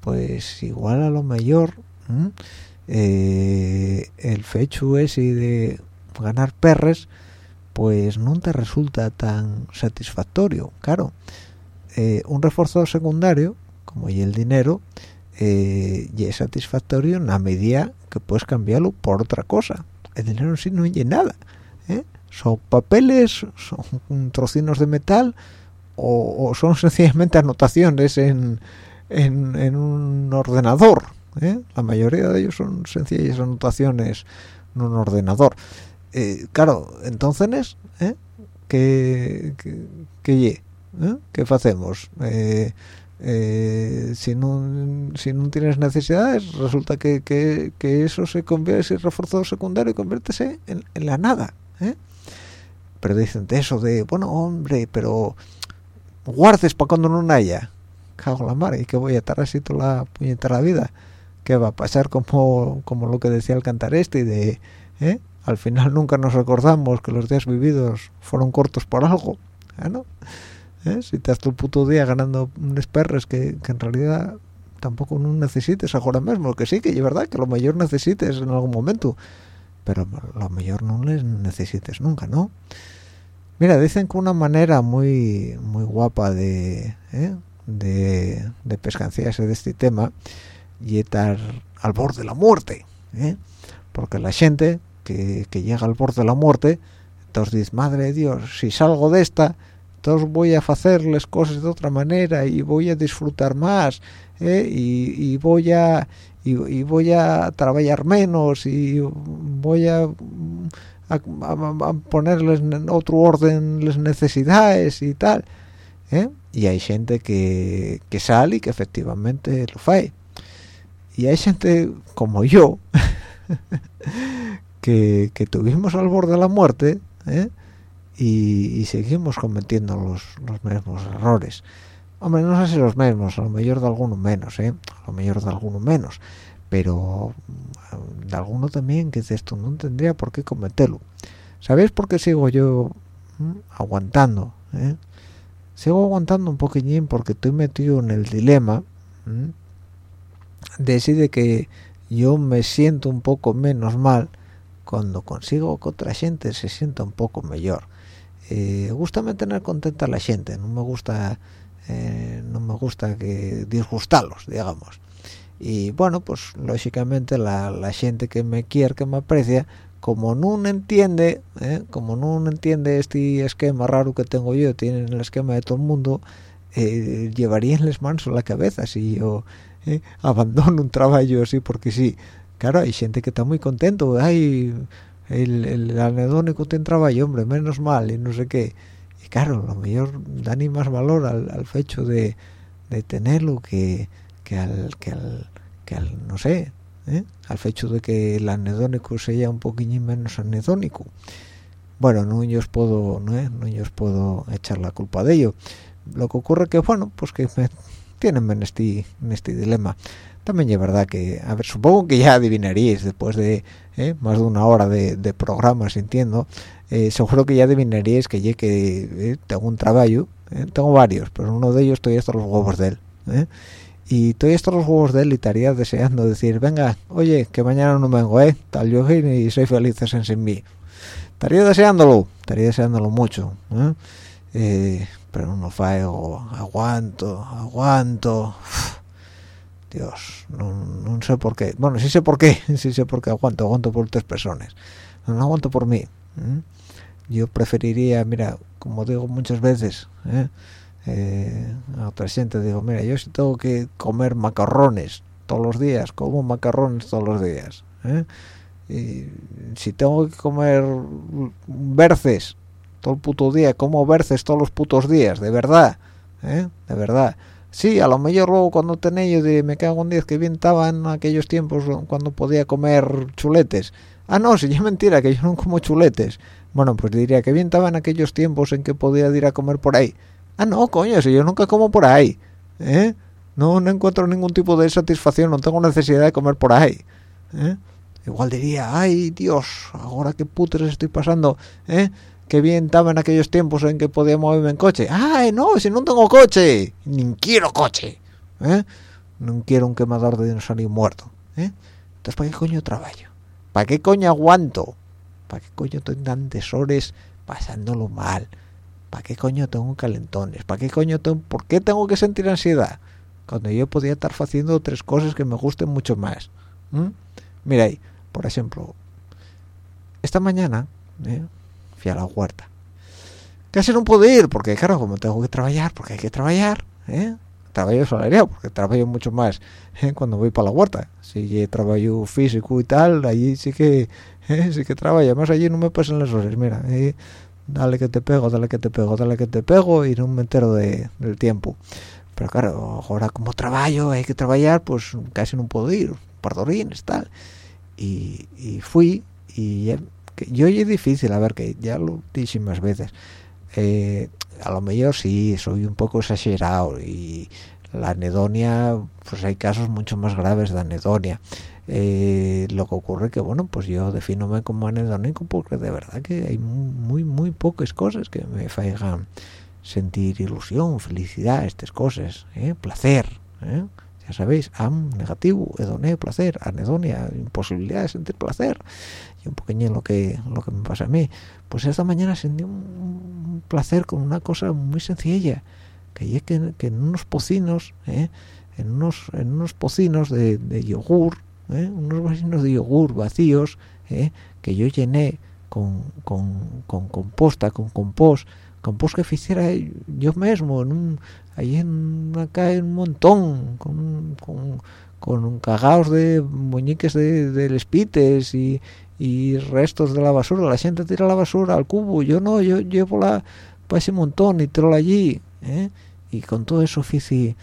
B: pues igual a lo mayor eh, el fecho ese de ganar perres pues no te resulta tan satisfactorio claro eh, un refuerzo secundario como y el dinero eh, y es satisfactorio en la medida que puedes cambiarlo por otra cosa el dinero sí no oye nada ¿eh? son papeles son trocinos de metal o, son sencillamente anotaciones en, en, un ordenador ¿eh? la mayoría de ellos son sencillas anotaciones en un ordenador claro entonces. ¿qué, qué, qué. ¿qué hacemos? Eh, si no si no tienes necesidades resulta que, que, que eso se convierte ese refuerzo secundario conviértese en, en la nada ¿eh? pero dicen de eso de bueno hombre pero guardes para cuando no haya cago la mar y que voy a estar así toda la puñetera vida que va a pasar como como lo que decía el cantar este de ¿eh? al final nunca nos recordamos que los días vividos fueron cortos por algo ¿eh? ¿no? ¿Eh? si te has tu puto día ganando unos perres que, que, en realidad tampoco no necesites ahora mismo que sí que es verdad que lo mayor necesites en algún momento pero lo mayor no les necesites nunca ¿no? Mira, dicen que una manera muy muy guapa de, ¿eh? de, de pescanciarse de este tema y estar al borde de la muerte, ¿eh? porque la gente que, que, llega al borde de la muerte, entonces dice, madre de Dios, si salgo de esta, entonces voy a hacerles cosas de otra manera y voy a disfrutar más, ¿eh? y, voy a y, voy a trabajar menos y voy a ponerles en otro orden las necesidades y tal ¿eh? y hay gente que, que sale y que efectivamente lo fae y hay gente como yo que, que, tuvimos al borde de la muerte ¿eh? Y, seguimos cometiendo los, los mismos errores. Hombre no sé si los mismos a lo mejor de alguno menos eh a lo mejor de alguno menos pero mm, de alguno también que de esto no tendría por qué cometerlo. ¿sabéis por qué sigo yo mm, aguantando eh? sigo aguantando un poquillín porque estoy metido en el dilema mm, decide que yo me siento un poco menos mal cuando consigo que otra gente se sienta un poco mejor eh, gusta tener contenta a la gente no me gusta eh, no me gusta que disgustarlos digamos. Y bueno pues lógicamente la, la gente que me quiere que me aprecia como no entiende eh, como no entiende este esquema raro que tengo yo tienen el esquema de todo el mundo eh, llevaríanles manos a la cabeza si yo eh, abandono un trabajo así porque sí. Claro hay gente que está muy contento ay el, el anedónico tiene trabajo hombre menos mal y no sé qué. Y claro lo mejor da ni más valor al, al hecho de, de tenerlo que, que al que al que al no sé ¿eh? al hecho de que el anedónico sea un poquillín menos anedónico. Bueno no yo os puedo no, no yo os puedo echar la culpa de ello. Lo que ocurre que bueno pues que me tienen en este en este dilema también es verdad que a ver supongo que ya adivinaríais después de ¿eh? más de una hora de, de programa sintiendo eh, seguro que ya adivinaríais que ya que eh, tengo un trabajo ¿eh? tengo varios pero uno de ellos estoy hasta los huevos de él y estoy hasta los huevos de él y estaría deseando decir venga oye que mañana no vengo eh tal yo y soy felices en sin mí estaría deseándolo estaría deseándolo mucho pero no fallo aguanto aguanto Dios no, no sé por qué bueno sí sé por qué sí sé por qué aguanto aguanto por otras personas no, no aguanto por mí ¿eh? yo preferiría mira como digo muchas veces ¿eh? Eh, a otra digo mira yo si tengo que comer macarrones todos los días como macarrones todos los días ¿eh? y si tengo que comer berces todo el puto día como berces todos los putos días de verdad ¿eh? de verdad sí a lo mejor luego cuando tenía yo me cago en 10 que bien estaba en aquellos tiempos cuando podía comer chuletes ah no si es mentira que yo no como chuletes bueno pues diría que bien estaba en aquellos tiempos en que podía ir a comer por ahí ah no coño si yo nunca como por ahí ¿eh? no no encuentro ningún tipo de satisfacción no tengo necesidad de comer por ahí ¿eh? igual diría ay dios ahora qué putres estoy pasando ¿eh? Qué bien estaba en aquellos tiempos en que podía moverme en coche ay no si no tengo coche ni quiero coche ¿eh? no quiero un quemador de dinosaurio muerto ¿eh? entonces para qué coño trabajo para qué coño aguanto para qué coño estoy tantas horas pasándolo mal ¿para qué coño tengo calentones? ¿Para qué coño tengo, por qué tengo que sentir ansiedad? Cuando yo podía estar haciendo tres cosas que me gusten mucho más. Mira ahí, por ejemplo, esta mañana ¿eh? Fui a la huerta. Casi no pude ir, porque claro, como tengo que trabajar, porque hay que trabajar, ¿eh? trabajo salariado, porque trabajo mucho más ¿eh? cuando voy para la huerta. Si trabajo físico y tal, allí sí que ¿eh? sí que trabajo, además allí no me pasan las horas, mira, ¿eh? dale que te pego, dale que te pego, dale que te pego y no me entero de, del tiempo. Pero claro, ahora como trabajo, hay que trabajar, pues casi no puedo ir, pardorines, tal. Y, y fui, y que yo es difícil, a ver, que ya lo dije más veces. Eh, a lo mejor sí, soy un poco exagerado y la anedonia, pues hay casos mucho más graves de anedonia. Eh, lo que ocurre que bueno pues yo defínome como anedónico porque de verdad que hay muy muy pocas cosas que me hagan sentir ilusión felicidad estas cosas ¿eh? placer ya sabéis am negativo hedoné placer anedonia imposibilidad de sentir placer y un poquillo lo que lo que me pasa a mí pues esta mañana sentí un, un placer con una cosa muy sencilla que es que, que, en unos pocinos en unos en unos pocinos de, de yogur ¿eh? unos vasinos de yogur vacíos ¿eh? que yo llené con, con, con, composta, con compost, compost que hiciera yo mismo, en un, ahí en acá en un montón, con, con, con cagaos de muñeques de, de lespites y, y restos de la basura, la gente tira la basura al cubo, yo no, yo llevo la para ese montón y tiro allí, ¿eh? y con todo eso hice,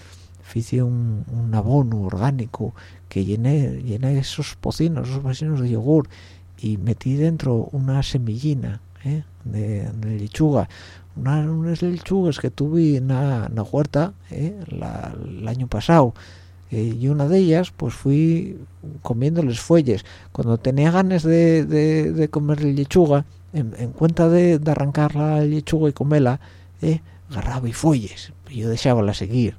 B: hice un, un abono orgánico que llené, llené esos pocinos, esos vasinos de yogur y metí dentro una semillina ¿eh? de, de, lechuga, una- unas lechugas que tuve en la, huerta ¿eh? la- el año pasado eh, y una de ellas pues fui comiéndoles fuelles cuando tenía ganas de, de, de comer lechuga en, en cuenta de, de arrancar la lechuga y comerla eh, agarraba y fuelles yo dejábala seguir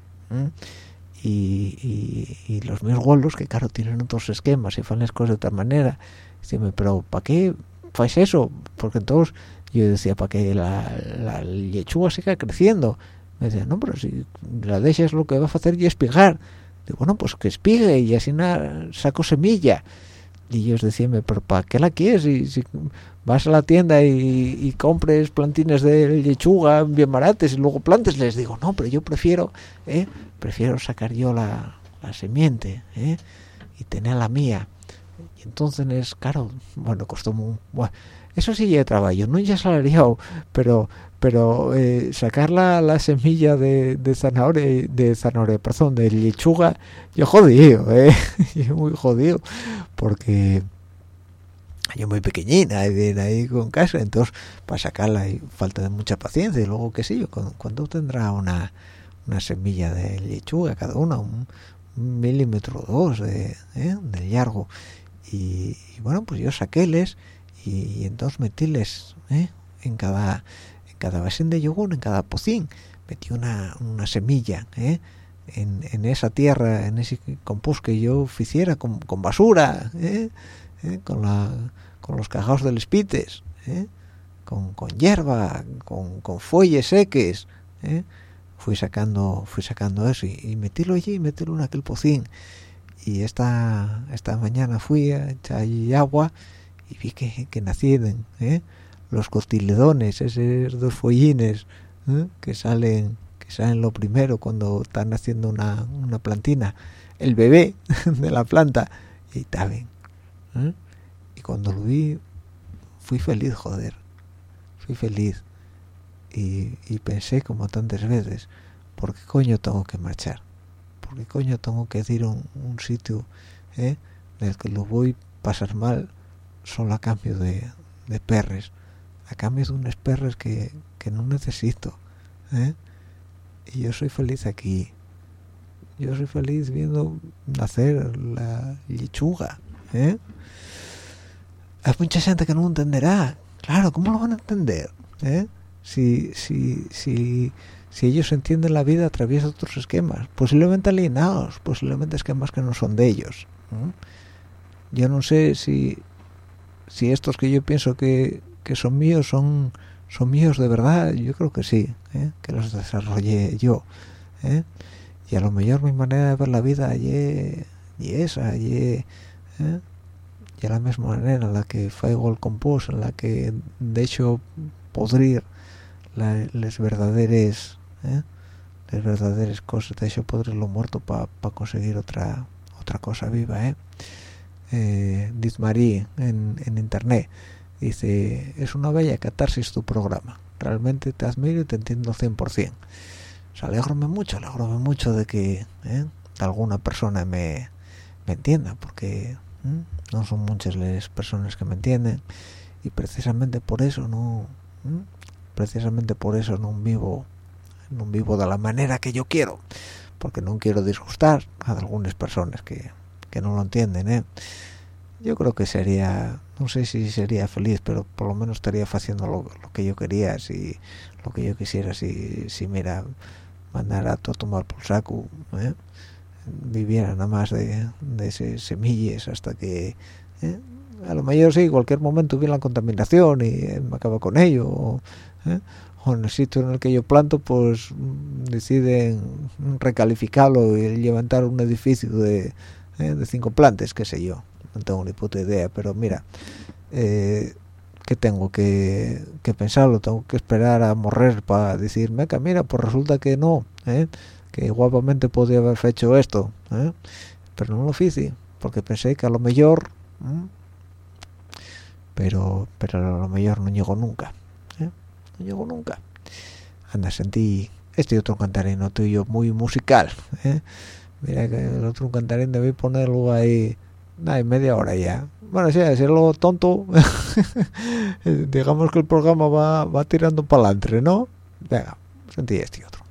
B: y, y- los míos golos que claro tienen otros esquemas y fan las cosas de otra manera Dime, pero ¿para qué fais eso? Porque entonces yo decía, para que la, la lechuga siga creciendo. Me decía, no, pero si la dejas lo que va a hacer y espigar. Digo, bueno, pues que espigue y así na- saco semilla. Y ellos decían, pero ¿para qué la quieres? Y si vas a la tienda y, y compres plantines de lechuga bien barates y luego plantes, les digo, no, pero yo prefiero, ¿eh? prefiero sacar yo la, la semiente ¿eh? y tener la mía. Y entonces es caro, bueno, costó muy, bueno, eso sí ya trabajo, no ya salariado, pero pero eh, sacar la, la semilla de, de zanahoria, de zanahoria, perdón, de lechuga, yo jodido, eh, yo muy jodido, porque yo muy pequeñina y bien ahí con casa, entonces para sacarla hay falta de mucha paciencia y luego qué sé yo, ¿cuándo, tendrá una, una semilla de lechuga cada una? Un, milímetro o dos de, ¿eh? de largo y, bueno pues yo saquéles y, y entonces metíles ¿eh? en cada cada vasín de yogur en cada pocín metí una, una semilla ¿eh? en, en esa tierra en ese compost que yo hiciera con, con basura ¿eh? ¿Eh? con la con los cajaos de los pites ¿eh? con, con hierba con, con fuelles seques ¿eh? fui sacando fui sacando eso y, y metílo allí y metílo en aquel pocín y esta esta mañana fui a echar allí agua y vi que, que nacían ¿eh? Los cotiledones esos dos follines ¿eh? que salen que salen lo primero cuando están haciendo una, una plantina el bebé de la planta y está bien ¿eh? y cuando lo vi fui feliz joder fui feliz y, y pensé como tantas veces ¿por qué coño tengo que marchar? ¿por qué coño tengo que ir a un, un sitio ¿eh? en el que lo voy a pasar mal solo a cambio de, de perres a cambio de unos perres que, que no necesito ¿eh? y yo soy feliz aquí yo soy feliz viendo nacer la lechuga ¿eh? hay mucha gente que no entenderá claro cómo lo van a entender ¿eh? si si si si ellos entienden la vida a través de otros esquemas posiblemente alienados posiblemente esquemas que no son de ellos yo no sé si si estos que yo pienso que, que son míos son son míos de verdad yo creo que sí ¿eh? que los desarrollé yo ¿eh? y a lo mejor mi manera de ver la vida y, y esa y, y a la misma manera en la que faigo el en la que de hecho podrir la, las verdaderas ¿eh? las verdaderas cosas de hecho podrir lo muerto para conseguir otra otra cosa viva ¿eh? eh, dice Marie en internet dice es una bella catarsis tu programa realmente te admiro y te entiendo 100% o sea, alegrome mucho alegrome mucho de que ¿eh? alguna persona me, entienda porque ¿eh? no son muchas las personas que me entienden y precisamente por eso no ¿eh? precisamente por eso no vivo no vivo de la manera que yo quiero porque no quiero disgustar a algunas personas que, que no lo entienden ¿eh? Yo creo que sería no sé si sería feliz pero por lo menos estaría haciendo lo, que yo quería si lo que yo quisiera si, si mira mandara a tomar por saco ¿eh? viviera nada más de, de ese semillas hasta que ¿eh? a lo mejor sí cualquier momento viene la contaminación y eh, me acaba con ello o, o en el sitio en el que yo planto pues deciden recalificarlo y levantar un edificio de, de cinco plantas qué sé yo no tengo ni puta idea pero mira eh, que tengo que, que, pensarlo tengo que esperar a morrer para decir meca mira pues resulta que no ¿eh? que guapamente podría haber hecho esto ¿eh? pero no lo hice porque pensé que a lo mejor pero pero a lo mejor no llegó nunca ¿eh? no llegó nunca anda sentí este otro cantarín tuyo muy musical ¿eh? mira que el otro cantarín debí ponerlo ahí nada, media hora ya. Bueno, sí, a decirlo tonto, digamos que el programa va, va tirando para adelante, ¿no?
C: Venga, sentí este y otro.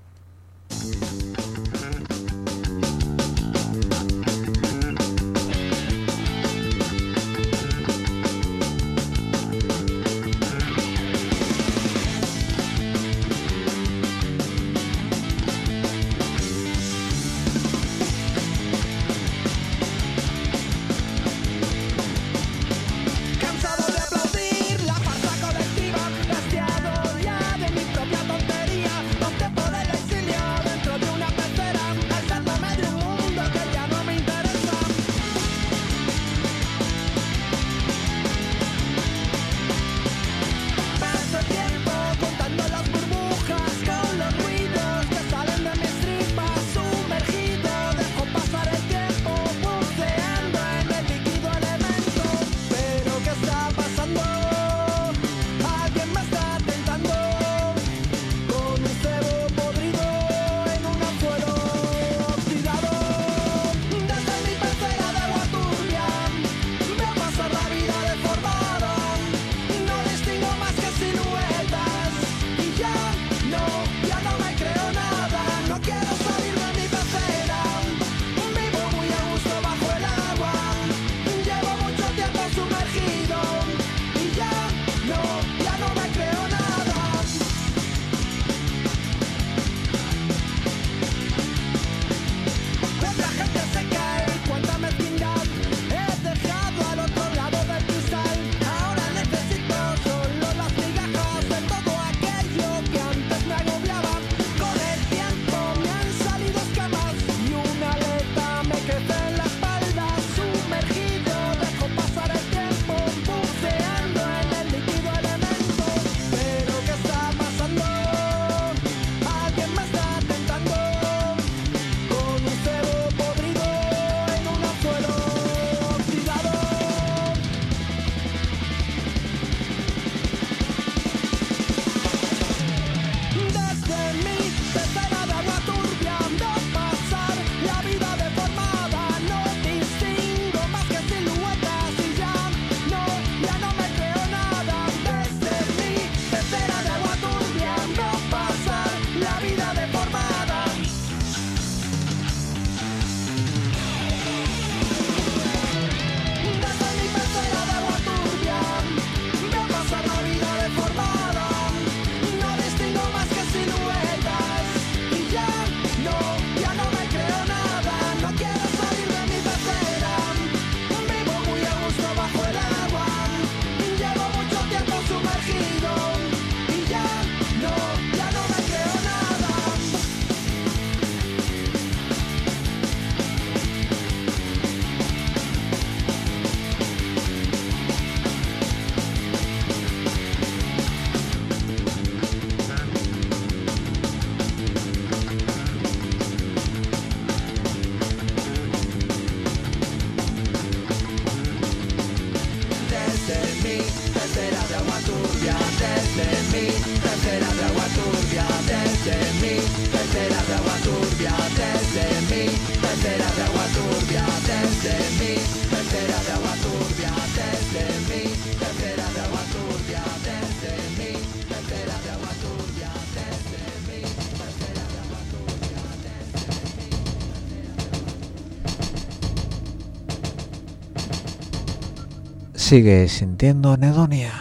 C: sigue sintiendo anedonia.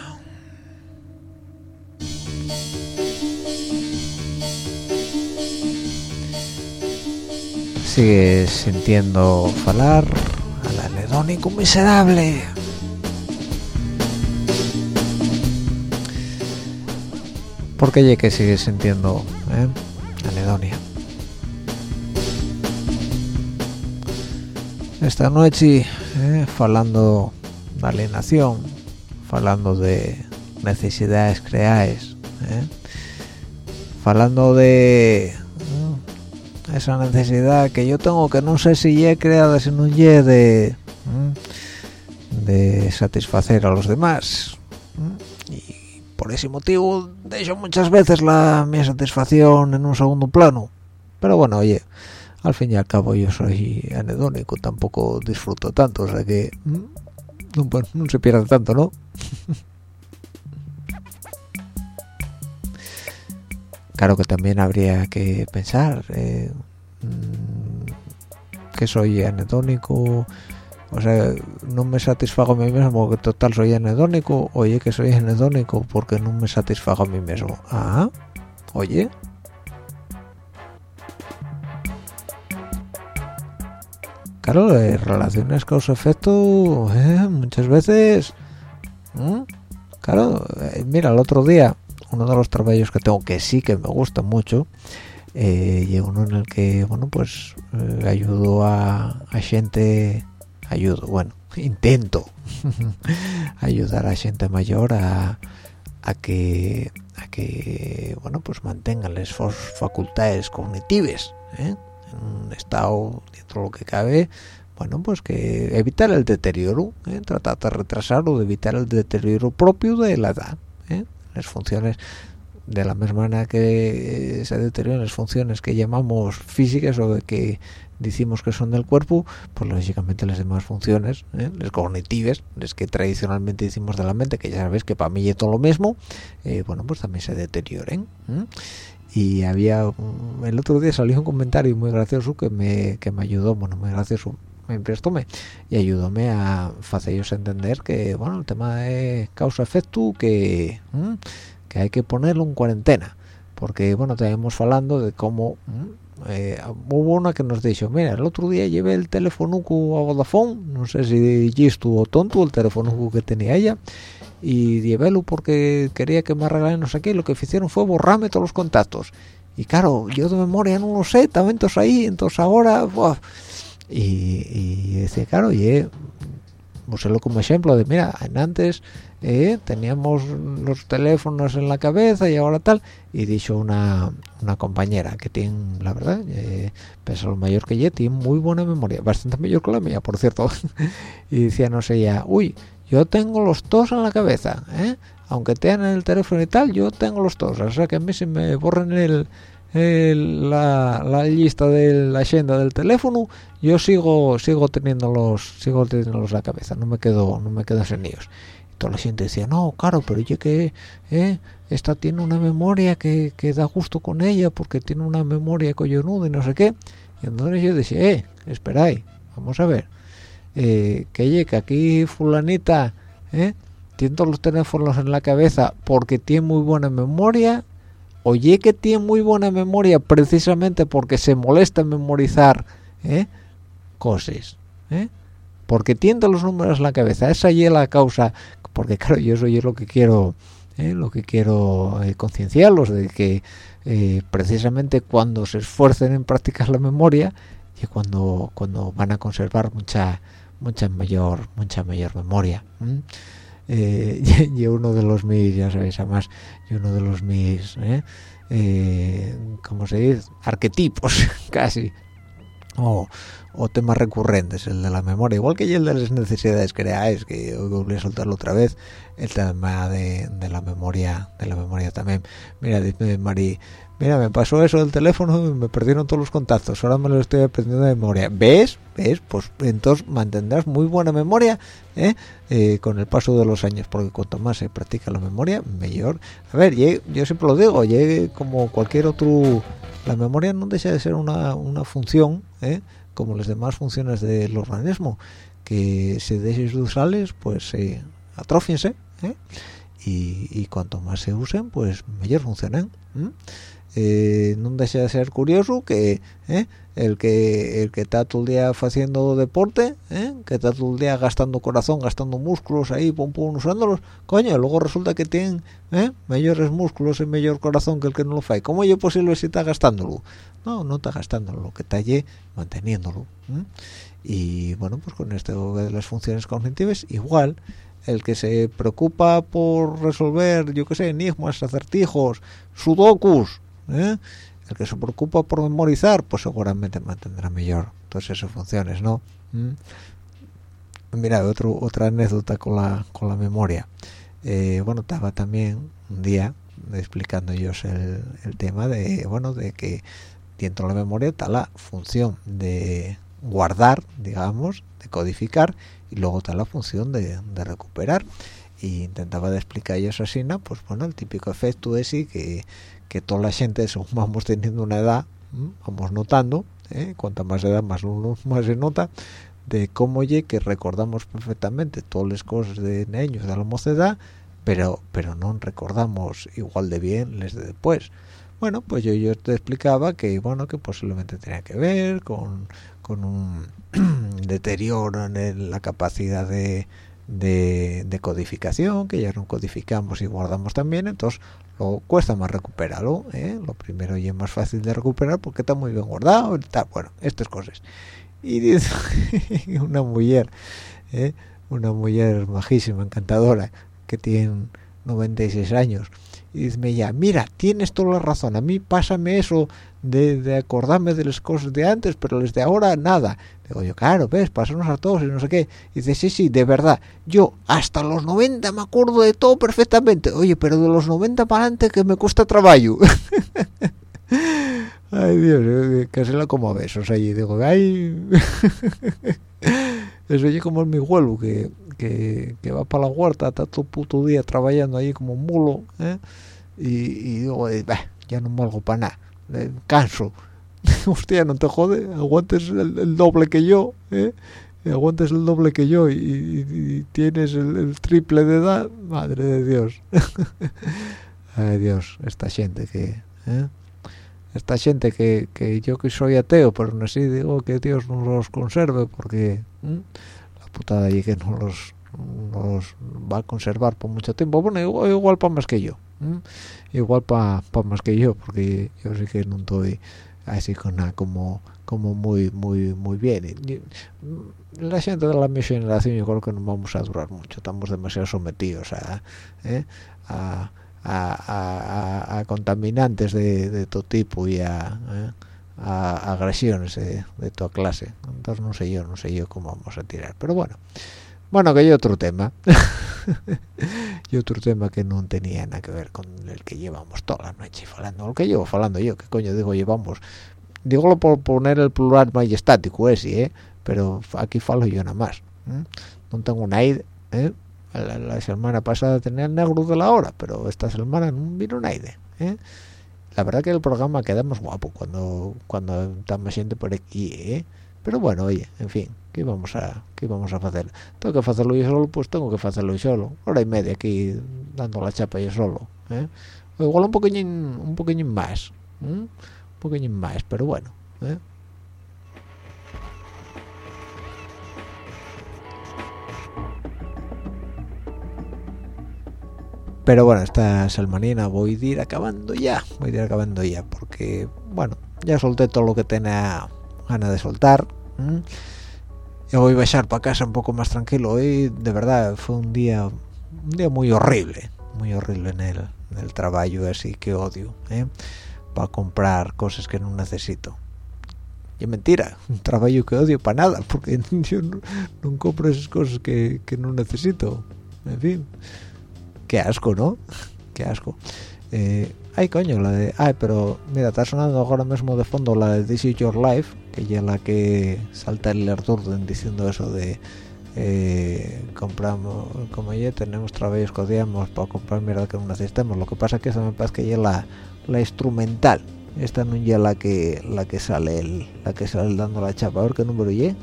C: Sigue sintiendo falar al anedónico miserable. Porque ya que sigue sintiendo ¿eh? anedonia. Esta noche, ¿eh? falando alienación, falando de necesidades creáis, ¿eh? de ¿eh? esa necesidad que yo tengo que no sé si he creada, si no ye de, ¿eh? de satisfacer a los demás. ¿eh? Y por ese motivo dejo muchas veces la mi satisfacción en un segundo plano. Pero bueno, oye, al fin y al cabo yo soy anedónico, tampoco disfruto tanto, o sea que ¿eh? bueno, no se pierda tanto, ¿no?
B: claro que también habría que pensar eh, mm, que soy anedónico o sea no me satisfago a mí mismo que total soy anedónico oye que soy anedónico porque no me satisfago a mí mismo ah oye claro eh, relaciones causa-efecto eh, muchas veces claro eh, mira el otro día uno de los trabajos que tengo que sí que me gusta mucho eh, y uno en el que bueno pues eh, ayudo a, a gente ayudo bueno intento ayudar a gente mayor a, a que a que bueno pues mantengan las facultades cognitivas en un estado dentro de lo que cabe bueno pues que evitar el deterioro ¿eh? tratar de retrasar o de evitar el deterioro propio de la edad ¿eh? las funciones de la misma manera que se deterioran las funciones que llamamos físicas o de que decimos que son del cuerpo, pues lógicamente las demás funciones, ¿eh? las cognitivas, las que tradicionalmente decimos de la mente, que ya sabéis que para mí es todo lo mismo, eh, bueno, pues también se deterioren. Y había, el otro día salió un comentario muy gracioso que me, que me ayudó, bueno, muy gracioso, me prestóme y ayudóme a haceros entender que, bueno, el tema de causa-efecto, que, ¿m? que hay que ponerlo en cuarentena porque bueno estábamos hablando de cómo eh, hubo una que nos dijo mira el otro día llevé el teléfono a Vodafone no sé si estuvo tonto el teléfono que tenía ella y llevélo porque quería que me arreglaran no sé qué. Lo que hicieron fue borrarme todos los contactos. Y claro yo de memoria no lo sé estaban entonces ahí entonces ahora buah. y, y decía claro y usarlo como ejemplo de mira antes eh, teníamos los teléfonos en la cabeza y ahora tal. Y dicho una, una compañera que tiene la verdad eh, pese a lo mayor que ella tiene muy buena memoria bastante mayor que la mía por cierto. Y decía no sé ya uy yo tengo los dos en la cabeza ¿eh? aunque tengan el teléfono y tal yo tengo los dos. O sea que a mí si me borran el, el- la, la lista de la agenda del teléfono yo sigo sigo teniéndolos sigo teniéndolos en la cabeza. No me quedo no me quedo sin ellos. Y toda la gente decía no claro pero yo que eh, esta tiene una memoria que, que da gusto con ella porque tiene una memoria coyonuda y no sé qué y entonces yo decía eh esperáis vamos a ver eh, que que aquí fulanita eh, tiene todos los teléfonos en la cabeza porque tiene muy buena memoria oye que tiene muy buena memoria precisamente porque se molesta memorizar ¿eh? cosas ¿eh? porque tiene todos los números en la cabeza esa es la causa porque claro yo eso es lo que quiero ¿eh? lo que quiero eh, concienciarlos de que precisamente cuando se esfuercen en practicar la memoria y cuando cuando van a conservar mucha mucha mayor mucha mayor memoria eh, y uno de los mis ya sabéis además y uno de los mis ¿eh? eh, ¿cómo se dice? arquetipos casi o, o temas recurrentes el de la memoria. Igual que el de las necesidades creáis que hoy volví a soltarlo otra vez el tema de, la memoria de la memoria también. Mira dice Mari mira me pasó eso del teléfono y me perdieron todos los contactos ahora me lo estoy aprendiendo de memoria ves ves pues entonces mantendrás muy buena memoria ¿eh? Eh, con el paso de los años porque cuanto más se practica la memoria mejor. A ver yo siempre lo digo ye como cualquier otro la memoria no deja de ser una, una función ¿eh? Como las demás funciones del organismo que si dejes pues eh, atrófiense ¿eh? y, cuanto más se usen pues mejor funcionan. Eh, no deja de ser curioso que ¿eh? el que el que está todo el día haciendo deporte ¿eh? que está todo el día gastando corazón gastando músculos ahí pum pum usándolos coño luego resulta que tienen ¿eh? mayores músculos y mayor corazón que el que no lo hace ¿cómo es posible si está gastándolo? no, no está gastándolo lo que está allí manteniéndolo ¿m? y bueno pues con esto de las funciones cognitivas igual el que se preocupa por resolver yo qué sé enigmas acertijos sudokus ¿eh? el que se preocupa por memorizar pues seguramente mantendrá mejor todas esas funciones no ¿Mm? mira otro otra anécdota con la con la memoria Eh, bueno estaba también un día explicando yo el, el tema de bueno de que dentro de la memoria está la función de guardar digamos de codificar y luego está la función de, de recuperar y intentaba de explicar ellos así no pues bueno el típico efecto es que que toda la gente según vamos teniendo una edad vamos notando ¿eh? cuanta más edad más uno más se nota de cómo oye que recordamos perfectamente todas las cosas de niños de la mocedad pero pero no recordamos igual de bien les de después bueno pues yo, yo te explicaba que bueno que posiblemente tenía que ver con, con un deterioro en la capacidad de, de, codificación que ya no codificamos y guardamos también entonces lo cuesta más recuperarlo ¿eh? lo primero y es más fácil de recuperar porque está muy bien guardado está bueno estas cosas y dice una mujer ¿eh? una mujer majísima encantadora que tiene 96 años y dice ya mira tienes toda la razón. A mí pásame eso de, acordarme de las cosas de antes pero desde ahora nada digo yo claro ves pasamos a todos y no sé qué dice sí sí de verdad yo hasta los 90 me acuerdo de todo perfectamente. Oye pero de los 90 para adelante que me cuesta trabajo ay Dios eh, casi la como besos allí. Digo ay eso oye como el mi huevo que, que, va para la huerta está todo puto día trabajando ahí como un mulo ¿eh? y, y, digo ya no valgo para nada eh, canso hostia no te jode aguantes el, doble que yo ¿eh? aguantes el doble que yo y, tienes el, triple de edad madre de Dios ay Dios esta gente que ¿eh? esta gente que, que, yo que soy ateo pero aún así digo que Dios nos los conserve porque la putada y que no los, los va a conservar por mucho tiempo bueno igual, para más que yo igual para pa más que yo porque yo sí que no estoy así con nada como como muy muy muy bien la gente de la mi generación yo creo que no vamos a durar mucho estamos demasiado sometidos a ¿eh? a, a, a, contaminantes de, de, todo tipo y a, ¿eh? A agresiones de, de, toda clase entonces no sé yo no sé yo cómo vamos a tirar pero bueno bueno que hay otro tema y otro tema que no tenía nada que ver con el que llevamos toda la noche falando, lo que llevo falando yo, que coño digo llevamos, digo por poner el plural majestático ese, ¿eh? pero aquí falo yo nada más, no tengo una idea, ¿eh? la, semana pasada tenía el negro de la hora, pero esta semana no vino una idea, ¿eh? La verdad que el programa queda más guapo cuando cuando está más gente por aquí, ¿eh? pero bueno, oye, en fin, ¿qué vamos a qué vamos a hacer? Tengo que hacerlo yo solo, pues tengo que hacerlo yo solo. Hora y media aquí dando la chapa yo solo, ¿eh? Igual un poquillín, un poquillín más, un poquillín más, pero bueno, ¿eh? Pero bueno, esta salmanina voy a ir acabando ya, voy a ir acabando ya, porque, bueno, ya solté todo lo que tenía ganas de soltar yo voy a bajar para casa un poco más tranquilo. Hoy de verdad fue un día un día muy horrible muy horrible en el, en el trabajo así que odio ¿eh? para comprar cosas que no necesito. Y mentira un trabajo que odio para nada porque yo no, compro esas cosas que, que, no necesito en fin qué asco no qué asco. Eh, ay coño la de ay pero mira está sonando ahora mismo de fondo la de This Is Your Life ella la que salta el orden diciendo eso de eh, compramos como ya tenemos trabajos codiamos para comprar mierda que no necesitamos. Lo que pasa que eso me parece que ya la, la instrumental esta no ya la que la que sale el, la que sale dando la chapa. A ver qué número y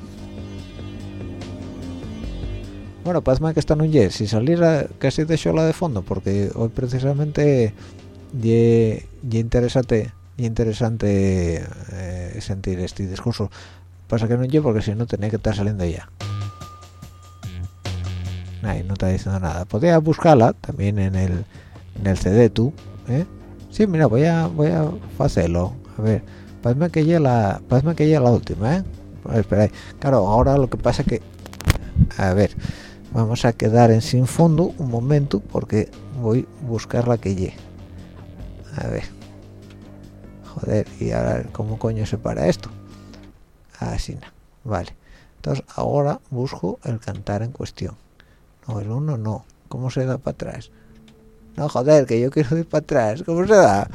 B: bueno más que esta no ye si saliera casi de la de fondo porque hoy precisamente ye, ye interesante y interesante eh, sentir este discurso. Pasa que no yo porque si no tenía que estar saliendo ya no está diciendo nada. Podría buscarla también en el en el CD tú ¿eh? sí mira voy a voy a hacerlo. A ver parece que ya la parece que ya la última ¿eh? espera claro ahora lo que pasa es que a ver vamos a quedar en sin fondo un momento porque voy a buscar la que llegue a ver. Joder y ahora cómo coño se para esto así no. Vale. Entonces ahora busco el cantar en cuestión. No el uno no. Cómo se da para atrás no joder que yo quiero ir para atrás. Cómo se da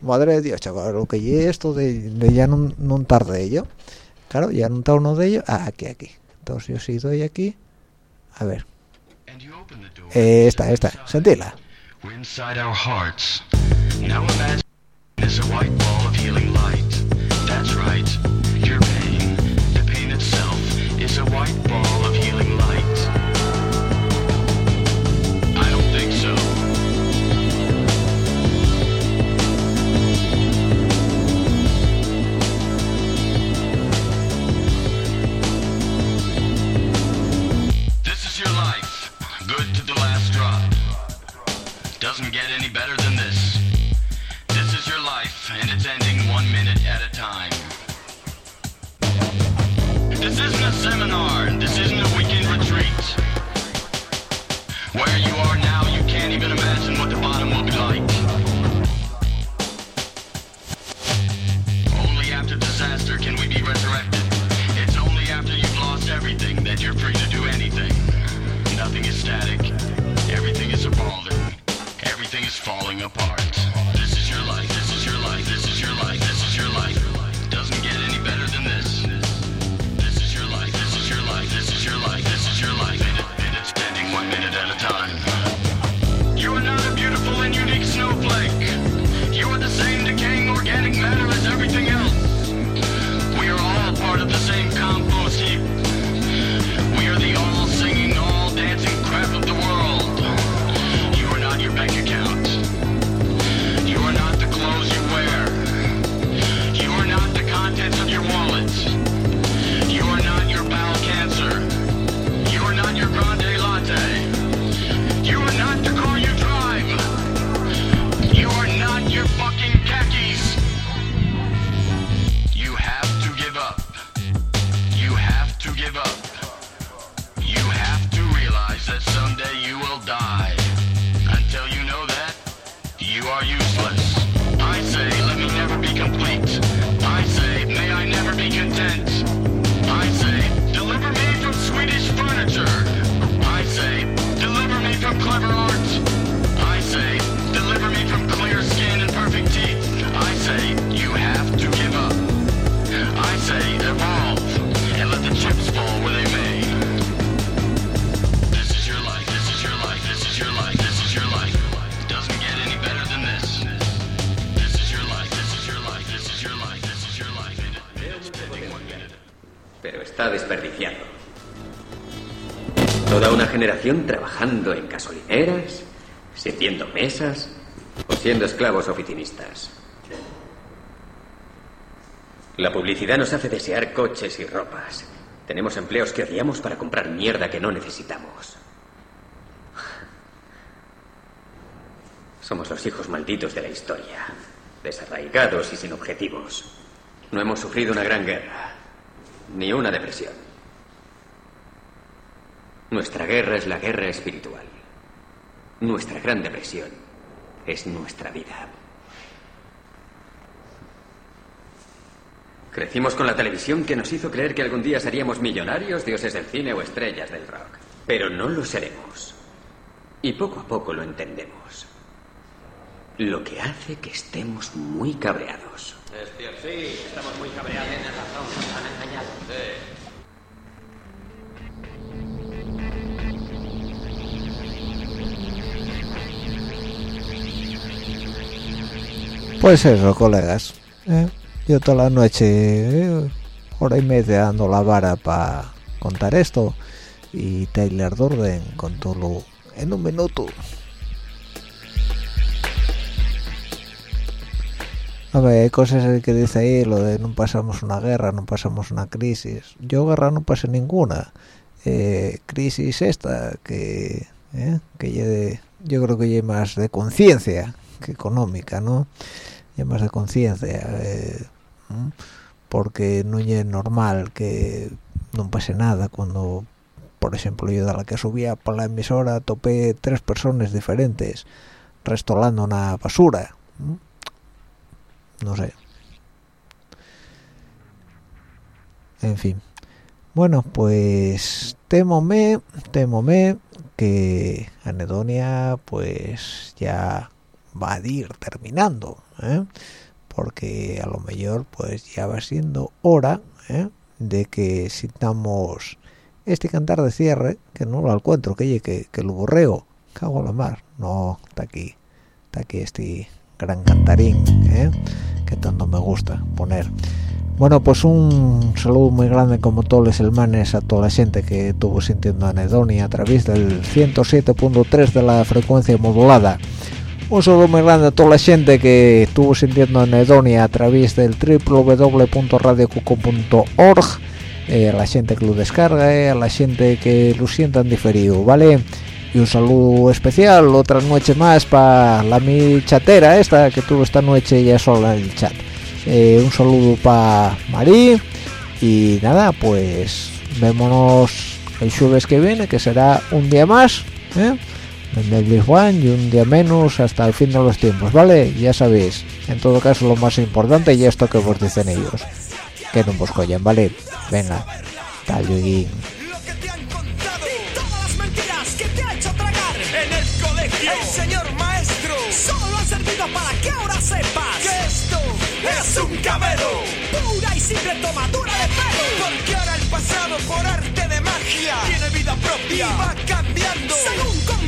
B: madre de dios chaval lo que y esto de, ya no, no tarde ello. Claro ya no está uno de ellos. Ah, aquí aquí. Entonces yo sí doy aquí a ver. Eh, esta, esta, sentila.
D: That's right. Your pain, the pain itself, is a white
E: generación trabajando en gasolineras, sirviendo mesas o siendo esclavos oficinistas. La publicidad nos hace desear coches y ropas. Tenemos empleos que odiamos para comprar mierda que no necesitamos. Somos los hijos malditos de la historia, desarraigados y sin objetivos. No hemos sufrido una gran guerra, ni una depresión. Nuestra guerra es la guerra espiritual. Nuestra gran depresión es nuestra vida. Crecimos con la televisión que nos hizo creer que algún día seríamos millonarios, dioses del cine o estrellas del rock. Pero no lo seremos. Y poco a poco lo entendemos. Lo que hace que estemos muy cabreados.
F: Es cierto. Sí, estamos muy cabreados. Tienes razón,
B: Pues eso, colegas. ¿eh? Yo toda la noche, eh, hora y media dando la vara para contar esto. Y Taylor Dorden contólo en un minuto. A ver, hay cosas que dice ahí, lo de no pasamos una guerra, no pasamos una crisis. Yo guerra no pasé ninguna. Eh, crisis esta, que, eh, que de- yo creo que ya más de conciencia que económica, ¿no? Ya más de conciencia. eh, porque no es normal que no pase nada cuando, por ejemplo, yo de la que subía por la emisora topé tres personas diferentes restolando una basura. no sé en fin bueno pues temome temome que anedonia pues ya va a ir terminando ¿eh? porque a lo mejor pues ya va siendo hora ¿eh? de que sintamos este cantar de cierre que no lo encuentro que que, que lo borreo cago en la mar no está aquí está aquí este gran cantarín ¿eh? que tanto me gusta poner bueno pues un saludo muy grande como todos los hermanes a toda la gente que estuvo sintiendo anedonia a través del 107.3 de la frecuencia modulada un saludo muy grande a toda la gente que estuvo sintiendo anedonia a través del www.radiocuco.org eh, a la gente que lo descarga, eh, a la gente que lo sientan diferido, ¿vale? Y un saludo especial, otra noche más para la mi chatera esta que tuvo esta noche ya sola en el chat. Eh, un saludo para Marí y nada, pues vémonos el jueves que viene, que será un día más, ¿eh? Big One y un día menos hasta el fin de los tiempos, ¿vale? Ya sabéis, en todo caso lo más importante y esto que os dicen ellos, que no os collen, ¿vale? Venga, tal
G: para que ahora sepas que esto es un tiene vida propia y va cambiando según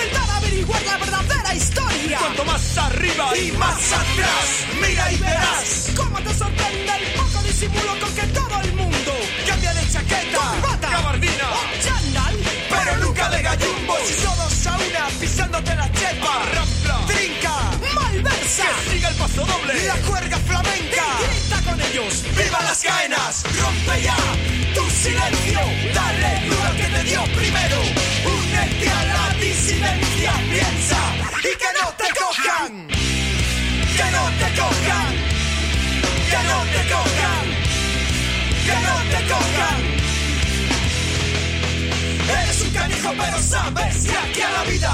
G: Más arriba y más atrás, mira y verás cómo te sorprende el poco disimulo con que todo el mundo cambia de chaqueta, corbata, gabardina o chándal, pero nunca de gallumbos. Y todos a una pisándote la chepa, rampla, trinca, malversa, que siga el paso doble, la cuerda flamenca, y grita con ellos, viva las caenas, rompe ya tu silencio, dale duro que te dio primero, únete a la disidencia, piensa y que no te cojan, que no te cojan, que no te cojan, que no te cojan. Eres un canijo pero sabes que aquí a la vida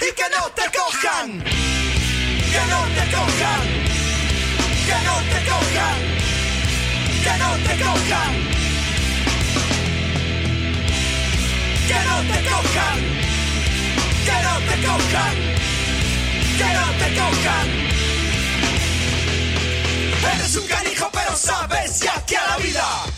G: Y que no te cojan. Que no te cojan. Que no te cojan. Que no te cojan. Que no te cojan. Que no te cojan. Que no te cojan. Eres un canijo pero sabes ya que a la vida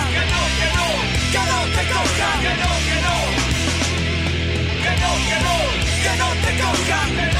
G: te Que no, que no Que no, que no Que no te cojan